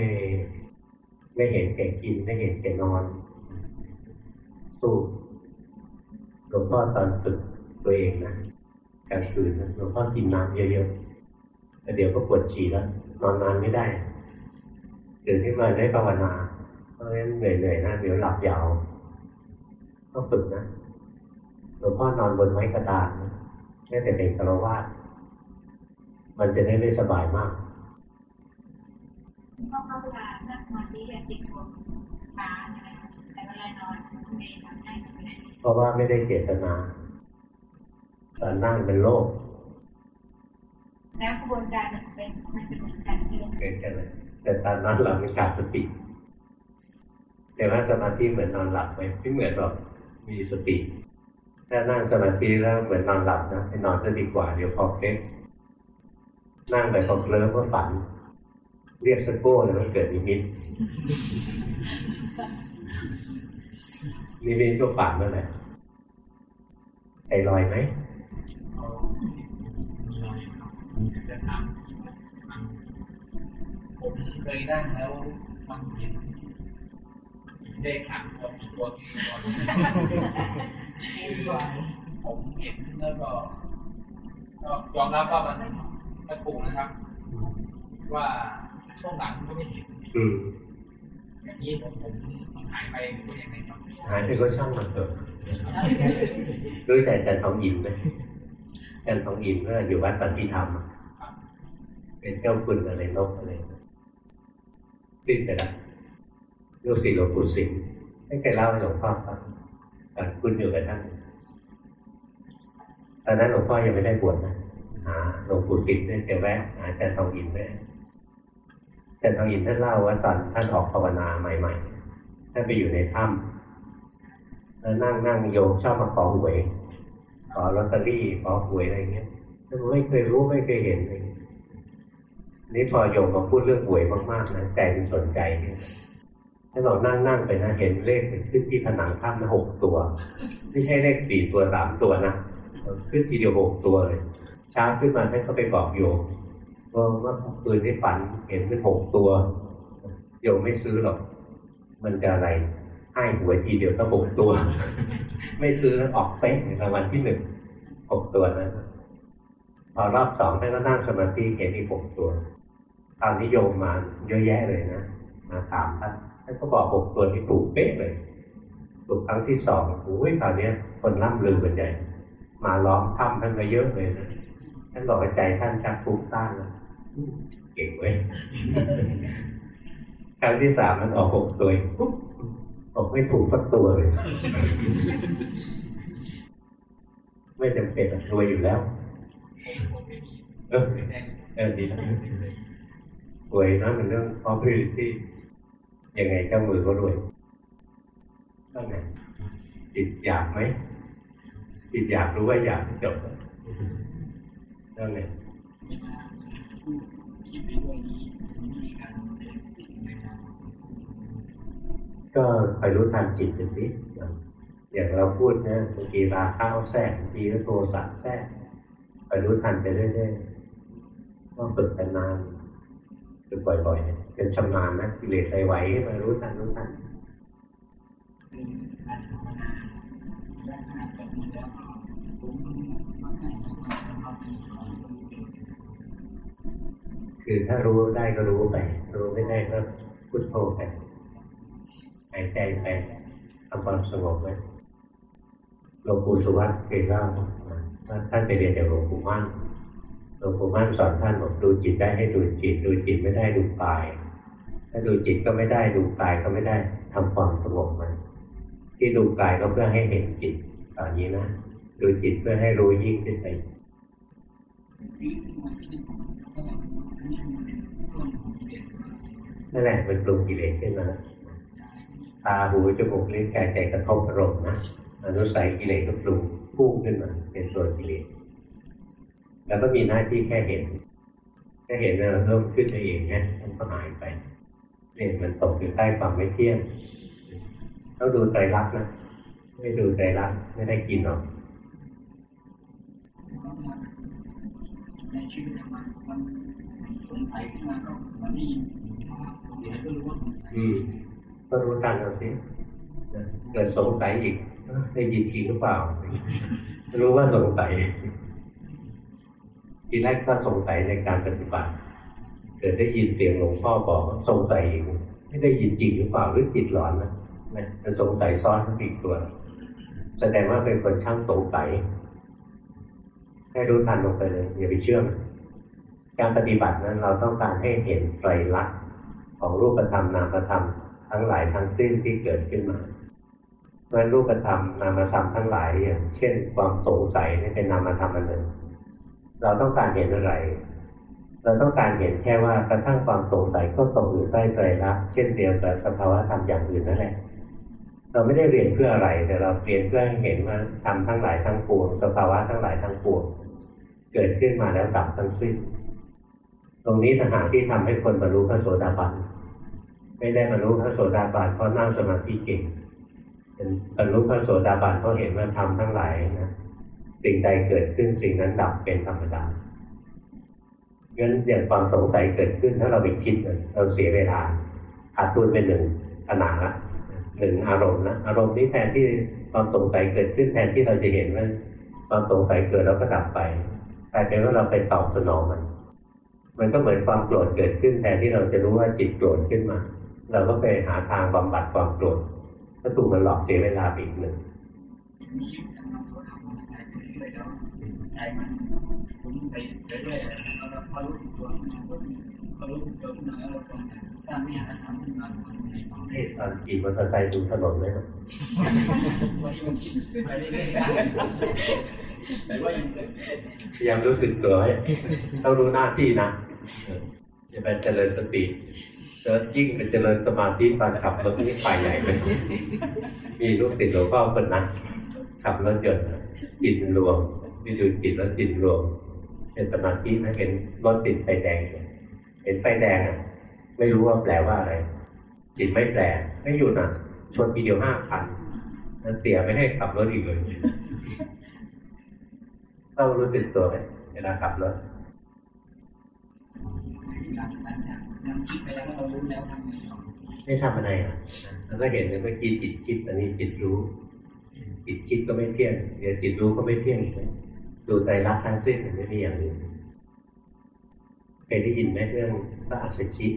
ไม่เห็นแก่กิน ไม่เห็นแก่นอน สู้หลวงพ่อตอนฝึก ตัวเองนะกลางคืนนะหลวงพ่อกินน้ำเยอะๆแต่เดี๋ยวก็ปวดฉี่แล้วนอนนานไม่ได้ตื่นขึ้นมาได้ภาวนาเพราะฉะนั้นเหนื่อยๆนะเดี๋ยวหลับยาวต้องฝึกนะหลวงพ่อนอนบนไม้กระดานนะแค่แต่เป็นกระวาดมันจะได้ไม่สบายมากก็เข้าเวลานั่งสมาธิแบบจิตรวมช้าใช่ไหมคะแต่เวลานอนเมย์ทำให้ทำไมเพราะว่าไม่ได้เจตนา ตอนนั่งเป็นโลกแล้วกระบวนการมันเป็นมันจะเหมือนกันใช่ไหมเกิดกันเลยแต่ตอนนั้นเราไม่ขาดสติแต่ว่าสมาธิเหมือนนอนหลับไหมไม่เหมือนหรอกมีสติถ้านั่งสมาธิแล้วเหมือนนอนหลับนะไปนอนจะดีกว่าเดี๋ยวพอเก็ตนั่งไปพอเคลิ้มก็ฝัน เรียกสกโก้เลยมันเกิดนิมิตนิมิตก็ฝันนั่นแหละใจลอยไหมเอา มีอะไรครับจะถามมันผมเคยนั่งแล้วมันเห็นเลขขันตัวสี่ตัวสี่ตัวคือผมเห็นแล้วก็ก็ยอมรับว่ามันก็ถูกนะครับ ว่าช่วงหลังก็ไม่เห็นอืมอย่างนี้ผมผมมันหายไปหรือว่ายังไงครับหายไปก็ช่างมันเถอะรู้ใจอาจารย์ทองอินไหมอา จารย์ทองอินเมื่ออยู่วัดสันติธรรม เป็นเจ้าคุณอะไรนกอะไรสิ้นไปแล้วลูกศิษย์หลวงปู่สิงห์ไม่เคยเล่าให้หลวงพ่อฟังตอนคุณอยู่กับท่านตอนนั้นหลวงพ่อยังไม่ได้บวชนะหาหลวงปู่สิงห์เนี่ยจะแวะหาอาจารย์ทองอินแวะอาจารย์ทองอินท่านเล่าว่าตอนท่านออกภาวนาใหม่ ๆ ท่านไปอยู่ในถ้ำแล้วนั่งนั่งโยมชอบมาขอหวย ขอลอตเตอรี่ขอหวยอะไรเงี้ยแต่ไม่เคยรู้ไม่เคยเห็นเลยนี่พอโยมมาพูดเรื่องหวยมากๆนะใจมันสนใจเนี่ยถ้าเรานั่งนั่งไปนะเห็นเลขมันขึ้นที่ผนังถ้ำนะหกตัว ไม่ใช่เลขสี่ตัวสามตัวนะขึ้นทีเดียวหกตัวเลยช้าขึ้นมาท่านก็ไปบอกโยมว่าเมื่อคืนที่ฝันเห็นเป็นหกตัวโยมไม่ซื้อหรอก มันจะอะไร ให้หวยทีเดียวต้องหกตัว ไม่ซื้อออกเป๊ะในรางวัลที่หนึ่งหกตัวนั้นพอรอบสองท่านก็นั่งสมาธิเห็นอีกหกตัวตอนนิยมมาเยอะแยะเลยนะมาถามท่านท่านก็บอกหกตัวที่ถูกเป๊ะเลยถูกครั้งที่สองโอ้ยคราวนี้ยคนร่ำลือกันใหญ่มาล้อมถ้ำท่านมาเยอะเลยนะท่านบอกว่าใจท่านชักฟุ้งซ่านแล้วเก่งเว้ยครั้งที่สามมันออกหกตัวปุ๊บ บอกไม่ถูกสักตัวเลย ไม่จำเป็นรวยอยู่แล้วเออด้เออดีรวยนะมันเรื่อง opportunity ยังไงเจ้ามือก็รวยก็ไงจิตอยากไหมจิตอยากรู้ว่าอยากจบแล้วไงคิดในเรื่องนี้มีการเรียน ก็คอยรู้ทันจิตดูสิอย่างเราพูดนะบางทีราข้าวแทรกบางทีก็โทสะแทรกคอยรู้ทันไปเรื่อยๆต้องฝึกกันนานฝึกบ่อยๆจนชำนาญนะกิเลสไหวๆมารู้ทันรู้ทันคือการภาวนาและขณะสวดมนต์แล้วก็ผมมักง่ายมากๆเอาสิ่งของคนอื่นคือถ้ารู้ได้ก็รู้ไป รู้ไม่ได้ก็พุทโธไป หายใจไปทำความสงบไว้หลวงปู่สุวัตเคยเล่าว่าท่านไปเรียนจากหลวงปู่มั่นหลวงปู่มั่นสอนท่านบอกดูจิตได้ให้ดูจิต ดูจิตไม่ได้ดูกาย ถ้าดูจิตก็ไม่ได้ดูกายก็ไม่ได้ทำความสงบมัน ที่ดูกายก็เพื่อให้เห็นจิตตอนนี้นะดูจิตเพื่อให้รู้ยิ่งขึ้นไปนั่นแหละเป็นปรุงกิเลสขึ้นมา ตาหูจมูกลิ้นกายใจกระทบอารมณ์นะอนุสัยกิเลสก็ปรุงพุ่งขึ้นมา เป็นตัวกิเลสแล้วก็มีหน้าที่แค่เห็นแค่เห็นแล้วเริ่มขึ้นไปเองนะมันก็หายไปเนี่ยมันตกอยู่ใต้ความไม่เที่ยงต้องดูใจรักษณ์นะไม่ดูใจรักษณ์ไม่ได้กินหรอกในชีวิตประจำวันมันสงสัยขึ้นมาก็มันไม่สงสัยก็รู้ว่าสงสัยอืม ก็รู้ทันเอาสิเกิดสงสัยอีกได้ยินจริงหรือเปล่า รู้ว่าสงสัย ทีแรกก็สงสัยในการปฏิบัติ เกิดได้ยินเสียงหลวงพ่อบอกสงสัยอีกไม่ได้ยินจริงหรือเปล่าหรือจิตหลอนนะมันสงสัยซ้อนทั้งอีกตัว แสดงว่าเป็นคนช่างสงสัย ให้รู้ทันลงไปเลยอย่าไปเชื่อมการปฏิบัตินั้นเราต้องการให้เห็นไตรลักษณ์ของรูปธรรมนามธรรม ทั้งหลายทั้งสิ้นที่เกิดขึ้นมาเพราะรูปธรรมนามธรรมทั้งหลายอย่างเช่น ความสงสัยนี่เป็นนามธรรมอันหนึ่ง เราต้องการเห็นอะไร เราต้องการเห็นแค่ว่ากระทั่งความสงสัยก็ตกอยู่ใต้ไตรลักษณ์เช่นเดียวกับสภาวะธรรมอย่างอื่นนั่นแหละเราไม่ได้เรียนเพื่ออะไร แต่เราเรียนเพื่อเห็นว่าธรรมทั้งหลายทั้งปวงสภาวะทั้งหลายทั้งปวงเกิดขึ้นมาแล้วดับทั้งสิ้น ตรงนี้ต่างหากที่ทำให้คนบรรลุพระโสดาบัน ไม่ได้บรรลุพระโสดาบันเพราะนั่งสมาธิเก่งเป็นบรรลุพระโสดาบันเพราะเห็นว่าทำทั้งหลายนะสิ่งใดเกิดขึ้นสิ่งนั้นดับเป็นธรรมดางั้นอย่างความสงสัยเกิดขึ้นถ้าเราไปคิดเราเสียเวลาขาดทุนเป็นหนึ่งขนาดละหนึ่งอารมณ์นะอารมณ์นี้แทนที่ความสงสัยเกิดขึ้นแทนที่เราจะเห็นว่าความสงสัยเกิดแล้วก็ดับไปกลายเป็นว่าเราไปตอบสนองมัน มันก็เหมือนความโกรธเกิดขึ้นแทนที่เราจะรู้ว่าจิตโกรธขึ้นมา เราก็ไปหาทางบำบัดความโกรธก็ถูกมันหลอกเสียเวลาอีกหนึ่งมีชีวิตทำงานสวดทำมันใส่ไปเรื่อยแล้วใจมันคุ้นไปเรื่อยๆเราพอรู้สึกตัวพอรู้สึกตัวขึ้นมาแล้วเราควรจะสร้างวิหารธรรมขึ้นมาในความเตอนขี่มอเตอร์ไซค์ดูถนนไหมครับวันนี้มันคิดไปเรื่อยๆแต่ว่ายังพยายามรู้สึกตัวให้ต้องรู้หน้าที่นะจะไปเจริญสติ เจอยิ่งเป็นเจริญสมาธิตอนขับรถนี่ไปใหญ่เลยมีลูกศิษย์หลวงพ่อคนนั้นขับรถยนต์จิตรวมไปดูจิตแล้วจิตรวมเป็นสมาธินะเห็นรถติดไฟแดง เห็นไฟแดงอะ ไม่รู้ว่าแปลว่าอะไร จิตไม่แปลไม่หยุดอะ ชนทีเดียวห้าพันแล้วเสียไม่ให้ขับรถอีกเลยต้องรู้สึกตัวไหมเวลาขับรถ ไม่ทำอะไรอะแล้วก็เห็นเลยเมื่อกี้จิตคิดอันนี้จิตรู้ จิตคิดก็ไม่เที่ยงเดี๋ยวจิตรู้ก็ไม่เที่ยงอีกดูใจรักทั้งสิ้นไม่มีอย่างอื่นเคยได้ยินไหมเรื่องพระอัศชิ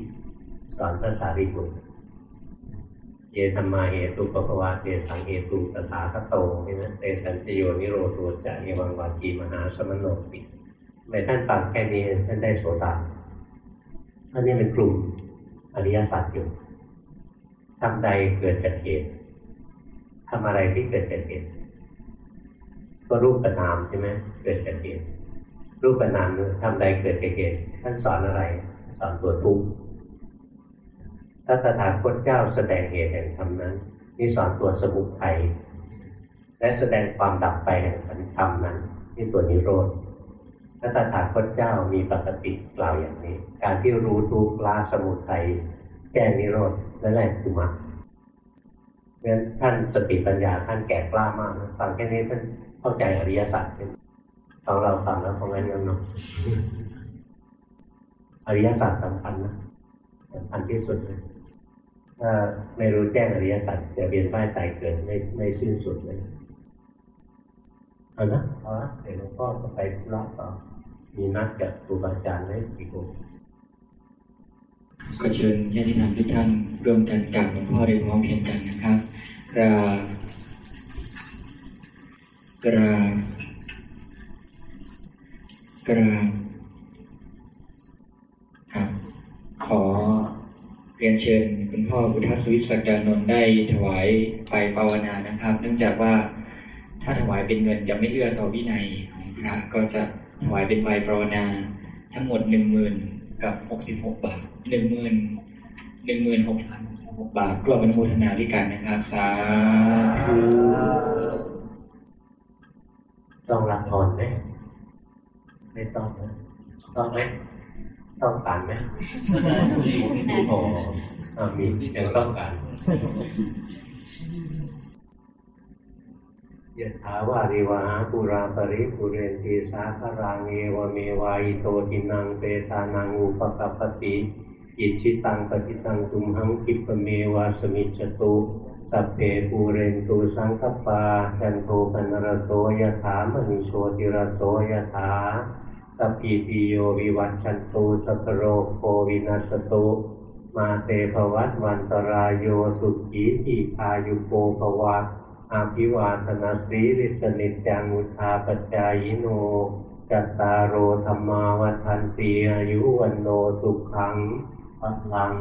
สอนภาษาริบุตรเยธรรมาเหตุปภวาเตสังเหตุตถาคโตใช่ไหมเตสันจโยนิโรธจะเอวังวาจีมหาสมโนปิไม่ท่านฟังแค่นี้ท่านได้โสดา อันนี้เป็นกลุ่มอริยสัจอยู่ทำใดเกิดจากเหตุทำอะไรที่เกิดจากเหตุก็รูปนามใช่ไหมเกิดจากเหตุรูปนามทำใดเกิดจากเหตุท่านสอนอะไร สอนตัวทุกข์ถ้าตถาคตเจ้าแสดงเหตุแห่งธรรมนั้นนี่สอนตัวสมุทัยและแสดงความดับไปแห่งธรรมนั้นนี่ตัวนิโรธ ถ้าตถาคตเจ้ามีปกติกล่าวอย่างนี้ การที่รู้ทุกข์ละสมุทัยแจ้งนิโรธนั่นแหละคือมรรคงั้นท่านสติปัญญาท่านแก่กล้ามากฟังแค่นี้ท่านเข้าใจอริยสัจของเราฟังแล้วคงงั้นยังเนาะอริยสัจสำคัญนะสำคัญที่สุดเลยถ้าไม่รู้แจ้งอริยสัจจะเวียนว่ายตายเกิดไม่ไม่สิ้นสุดเลย เอานะเอาละเดี๋ยวหลวงพ่อจะไปธุระต่อมีนัดกับครูบาอาจารย์ไว้อีกคนขอเชิญญาติธรรมทุกท่านรวมกันกราบหลวงพ่อโดยพร้อมเพรียงกันนะครับกราบกราบกราบครับ ขอเรียนเชิญคุณพ่อพุทธสุวิสักดานนท์ได้ถวายไปภาวนานะครับ เนื่องจากว่า ถ้าถวายเป็นเงินจะไม่เอื้อต่อวินัยของพระก็จะถวายเป็นใบภาวนา ทั้งหมดหนึ่งหมื่นกับหกสิบหกบาทหนึ่งหมื่นหนึ่งหมื่นหกพันหกสิบหกบาทรวมเป็นโมทนาด้วยกันนะครับสาธุต้องรับพรไหมไม่ต้องนะต้องไหมต้องการไหมโอ้มียังต้องการ ยะถาวาริวาปูราปริปูเรนติ สาครังเอวเมว อิโตทินนังเปตานังอุปกัปปติอิจฉิตังปัตถิตังตุมหัง ขิปปเมว สมิชฌตุสัพเพปูเรนตุ สังกัปปาจันโทปัณณรโสยถามณิโชติรโสยถาสัพพีติโยวิวัชชันตุสัพพโรโควินัสสตุมาเตภวัตวันตราโยสุขี ทีฆายุโกภวะ อาภิวาทนาสีริสนิจังุทาปจายโนจัตตารโอธรรมาวัฏันตีอายุวันโนสุขังพลัง